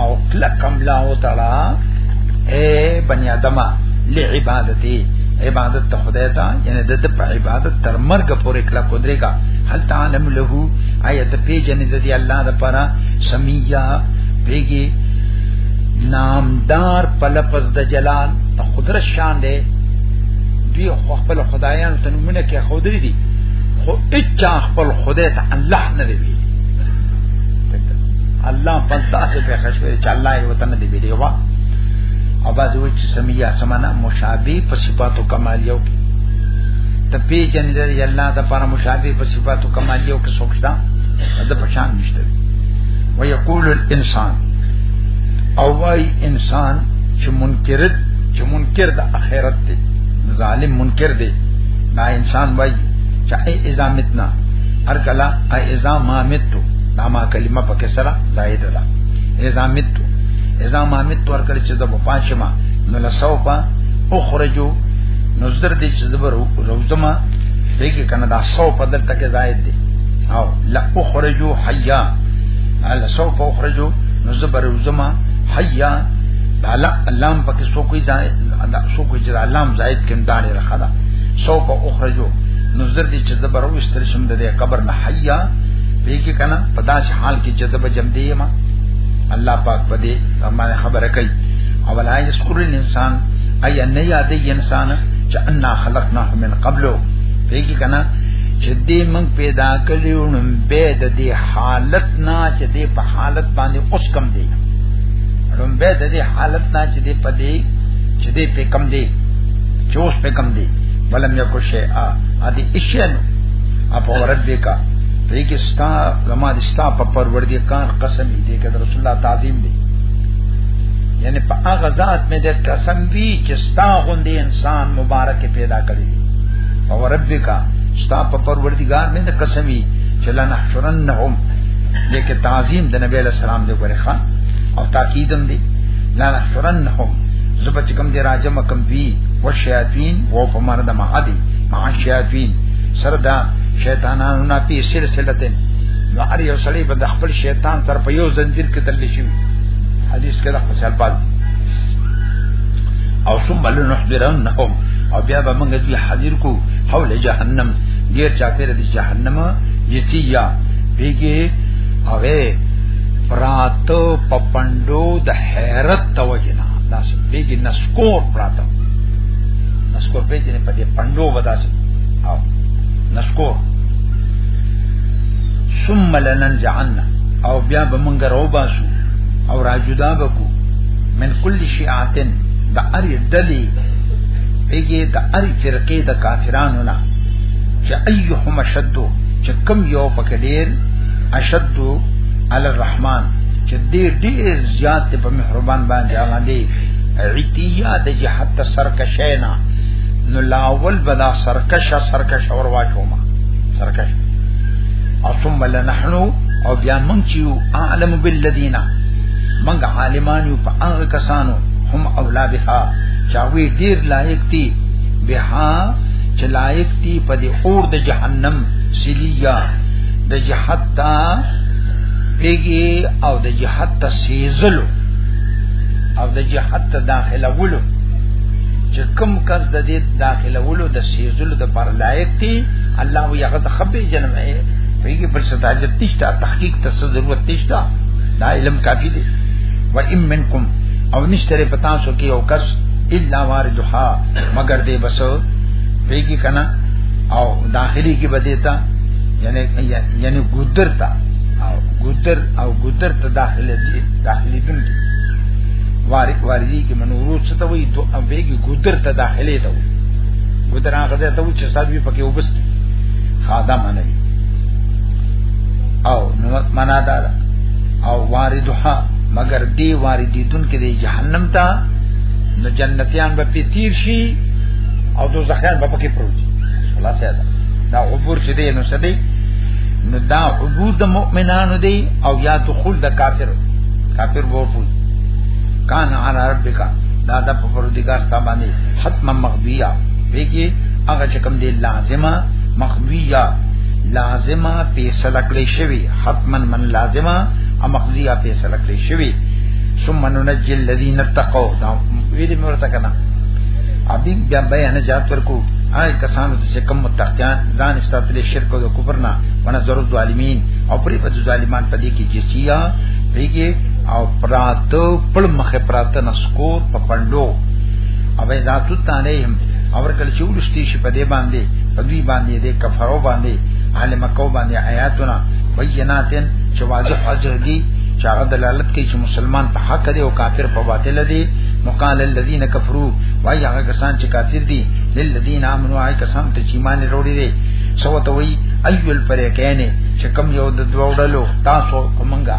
او کلکم لا وتړه اے بنی آدمه لعبادتي عبادت ته خدای ته یعنی د د په عبادت تر مرګ پورې کلا کودريګا هل تعلم له آیت په جنې د الله د پاره سمیا پیګي نامدار په لفظ د جلال په قدرت شان دی دوی خپل خدایانو ته نمونه کې خودري دي خو اچا خپل خدای ته الله نه دی الله په تاسو په خشوي چې الله یې وطن دی ویلي وا او باز وی چې سمیا سمانا مشابه په صفاتو کمالیو کې ته پی جن دې الله د پر مشابه په صفاتو کمالیو کې سوچتا د پشان نشته و یقول الانسان او وای انسان چې منکر چې منکر د اخرت دی ظالم منکر دی دا انسان وای چې ای اذا متنا هر کلا ای اذا ما متو دا ما کلمه په کسره زائد ده اذا مت اذا ما مت ورکړ چې د پاتشما نو لسو په اخرجو نظر دې چې زبر روزما دغه کنه دا سو په دلته کې زائد دي او لا اخرجو حیا ال سو په اخرجو نظر روزما حیا دا لا لام پکې سو کوئی زائد دا سو کوئی چې لام زائد کوم دا لري خدا سو په اخرجو نظر دې چې زبر وستر شم د قبر نه حیا بیگی کنا پدا سے حال کی جذب جم دی ما الله پاک پدې باندې خبره کوي او لا یذکر الانسان ای ان یاد انسان چې انا خلقناه من قبل بیگی کنا چې دې موږ پیدا کړیو نو به د دې حالت نه چې دې په حالت باندې اوس کم دی نو به د دې حالت نه چې دې پدې چې دې په کم دی چې اوس په کم دی ولم یکو شیء ا دې اشیانو اپ ورد وکا دې کې ستا زما د ستا په پروردګار قسم دې کې رسول الله تعظیم دی یعنی په هغه ذات مې د قسم وی چې ستا غوندې انسان مبارک پیدا کړی دی او ربک ستا په پروردګار مې د قسم وی چې لنحشرنهم دې کې تعظیم د نبی له سلام دې ګورې خان او تاکیدم دې لنحشرنهم زبر چې کوم دې راجم کوم وی وشیاطین وو په معنی د معادی مع شیاطین سره دا شیطانانو نه پی سلسله ده نو هر یو سړی به د خپل شیطان تر په یو زنجیر کې تللی شي حدیث کې د خپل الفاظ او ثم لنحضرنهم او بیا به موږ دې حاضر کو حول جهنم دیر چاپیر دی جهنم یسیا بیگی اوه پراتو پپندو د حیرت توجنا داس بیگی نسکور پراتو نسکور بیگی نه پدې پندو وداس او نشکو ثم لننزعن او بیا به مونږ راو باسو او راجدا بکو من کل شیعتن د ار دلی پیګه د ار فرقه د کافرانو نه چې ايهم شد چې کم یو پکې ډیر اشد علی الرحمن چې دې ډیر زیات په مهربان باندې هغه دی عتیه د جهت سر کښینا نو لاول بدا سرکش سرکش اور واچو ما سرکش او ثم لنحنو او بیا من چیو اعلم بالذین من عالمان یو په هغه کسانو هم اولا بها چاوی ډیر لایق دی بها چې لایق دی په دې اور د جهنم سلیه د جهاد تا پیږي او د جهاد ته سیزلو او د جهاد ته داخله ولو چې کوم کس د دې داخله ولو د سیزلو د پر لایق دی الله وی هغه خبرې جنم ہے پیږي بل څه تاجت نشته تحقیق ته ضرورت نشته دا علم کافی دی و ام منکم او نشتره پتا سو کې او کس الا واردها مگر دې بس پیږي کنا او داخلي کې بدیتا یعنی یعنی ګودر تا او ګودر او ګودر ته داخله دي داخلي دن دي وارد واردی کې منورو ته وی دو امبېګي ګودر ته داخلي ته ګودر هغه ته ته چې ساتوي پکې وبست خادم نه او نو معنا دا او واردها مگر دی واردی دن کې دی جهنم ته نو جنتیان به تیر شي او دوزخیان به پکې پروت شي الله سره دا عبور چې دی نو سدي نو دا عبور د مؤمنانو دی او یا دخول د کافر کافر وو کان علی ربک دا د پروردگار ستا باندې حتما مغبیا ویګي هغه چې کوم دی لازمه مغبیا لازمه پیسل کړی شوی حتما من لازمه او مغبیا پیسل کړی شوی ثم ننجي الذين اتقوا دا ویلې مرته کنه ابي بیا بیان جات ورکو آی کسانو چې کوم متقیان ځان استاتل شرک او کفر نه ونه ضرورت ظالمین او پری په ظالمان په دې کې جسیا پیګه او پراتو پړ مخه پراته نسکور په پندو او ذاتو تعالیهم او کله چې ولستي شي په دې باندې په دې باندې دې کفرو باندې عالم کو باندې آیاتنا بیناتن چې واضح حجه دي چې هغه دلالت کوي چې مسلمان په حق دی او کافر په باطل دی مقال الذين كفروا وای هغه کسان چې کافر دي للذین امنوا هغه کسان ته چې ایمان وروړي دي سو ته وای ایل پرې کینه چې کم یو د دوړلو تاسو کومنګا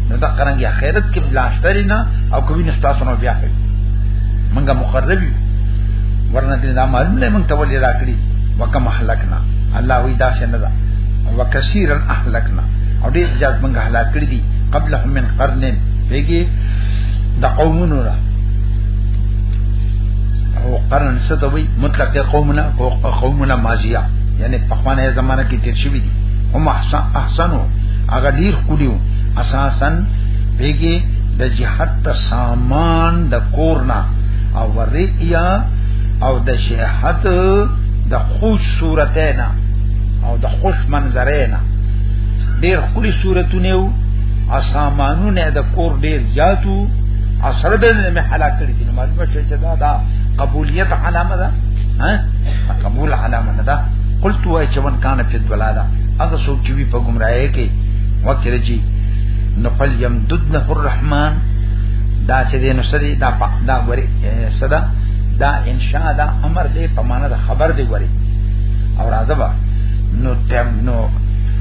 نو دا قرانګي اخرت کې بلاشتري نه او کوي نه تاسو نو بیا کوي منګه مقربي ورنه دې دا معلوم نه مونږ ته ولې راکړي وکم هلکنا الله وی دا څنګه دا وکثیرا اهلکنا او دې ځات مونږ هلاک کړی دي قبل هم من قرن پیګي دا قومونو را او قرن ستوي مطلق قومنا قومنا ماضیه یعنی په خوانه زمانہ کې تیر شوی دي هم احسن احسنو هغه ډیر کړیو اساسا پیګي د جهاد ته سامان د کورنا او رئیا او د جهاد د خوش صورتینا او د خوش منظرینا ډیر خوري صورتونه او سامانونه د کور ډیر زیاتو او سره د نه حالات کړی دي معلومه شوه چې دا دا قبولیت علامه ده ها قبول علامه نه ده قلت وای چې من کان فی الضلاله هغه څوک چې په گمراهی کې وکړه جی نو قل یمددنه الرحمن دا چې دین سری دا پاک دا غوري صدا دا انشاء دا امر دې په معنا دا خبر دې غوري او راځبا نو تم نو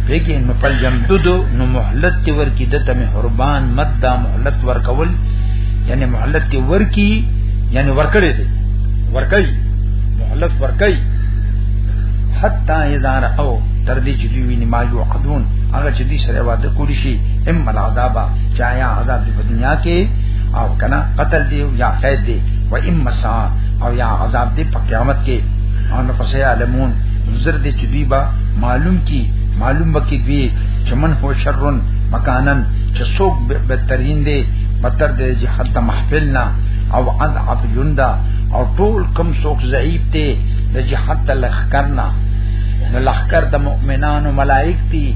پکې نو قل یمددو نو مهلت تی ورکی دته مهربان مد دا مهلت ورکول یعنی مهلت تی ورکی یعنی ورکړې دې ورکړي مهلت ورکړي حتا اذا راو تر دې چې دوی ویني ما یو عدون هغه چې دې سره واده کولی شي ام العذاب چا یا عذاب په دنیا کې او کنا قتل دی یا قید دی و ام مسا او یا عذاب دی په قیامت کې او نو پسې علمون زر دې چې دوی با معلوم کی معلوم بکی دوی چې من هو شرن مکانن چې څوک بهترین دی بتر دې جهاد د محفل نه او عند عبد او ټول کم څوک ضعیف دی د جهاد تلخ کرنا نو لخر د مؤمنانو ملائک دي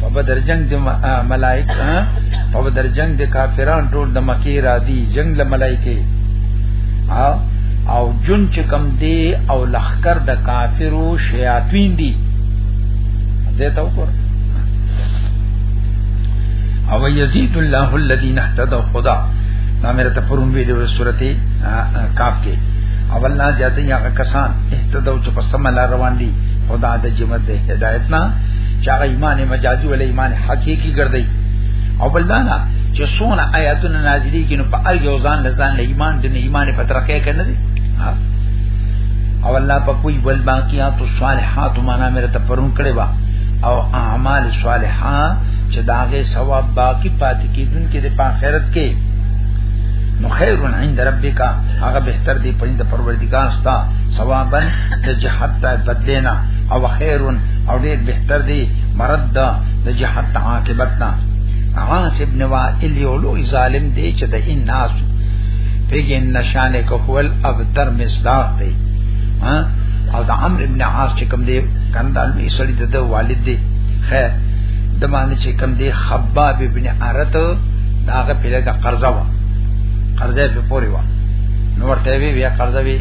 په بدر جنگ د ملائک په بدر جنگ د کافران ټول د مکی را دي جنگ له ملائکه او جن چې کم دی او لخر د کافرو شیاطین دي دې ته وګور او یزيد الله الذين اهتدوا خدا دا مې ته پرون ویډیو سورته کاف کې او الله جاته یا کسان اهتدوا په سم لار روان دي خدا د جمعت د هدایت نه چې هغه ایمان مجازي ول ایمان حقيقي ګرځي او بل دا نه چې سونه آیاتونه نازلې کینو په ار یو ځان لزان له ایمان د ایمان په ترقه کنه دي او الله په کوئی بل باقیات الصالحات معنا مې ته پرون کړې وا او اعمال صالحه چې داغه ثواب باقی پاتې کیدون کې د آخرت کې نو خیر عند ربک هغه بهتر دی پرې د پروردګار ستا ثوابا د جهاد د بدلینا او خیرون او ډیر بهتر دی مرد د جهاد د عاقبت نه عاص ابن وائل یو لوی ظالم دی چې د الناس پیګه نشانه کوول ابتر مصداق دی ها او د عمرو ابن عاص چې کوم دی کندال می سړی د والد دی خیر د باندې چې کوم دی خباب ابن ارت داغه پیله د قرضه وا قرضه په پوری وا نو ورته وی بیا قرضه وی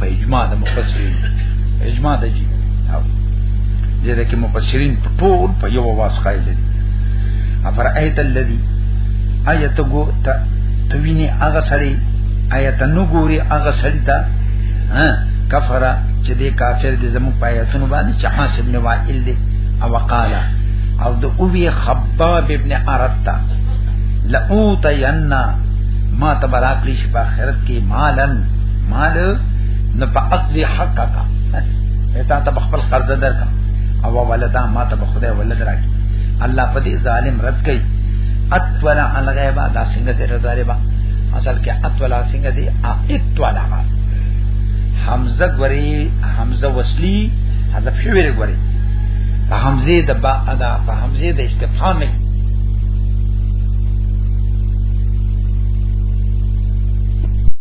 په اجماع د مفسرین اجماع د جی دې ده کې مفسرین په ټول په یو واس قائل دي افر ایت الذی ایت گو ته توینه هغه سړی ایت نو ګوري هغه سړی دا ها کفر چې دې کافر دې زمو پایتونو باندې چې حاسب نو وائل دي او وقالا او د اوی خباب ابن ارتا لئوتینا ما تبراکلی شپا خیرت کی مالن مال نه په اخذ حق کا تا ته خپل قرض درکا او ولدا ما ته خدای ولد راکی الله په دې ظالم رد کړي اتولا الغیبا دا څنګه دې ظالما اصل کې اتولا څنګه دې اتولا حمزه غوري حمزه وصلی حذف شوی غوري په حمزه د با ادا په حمزه د استفهام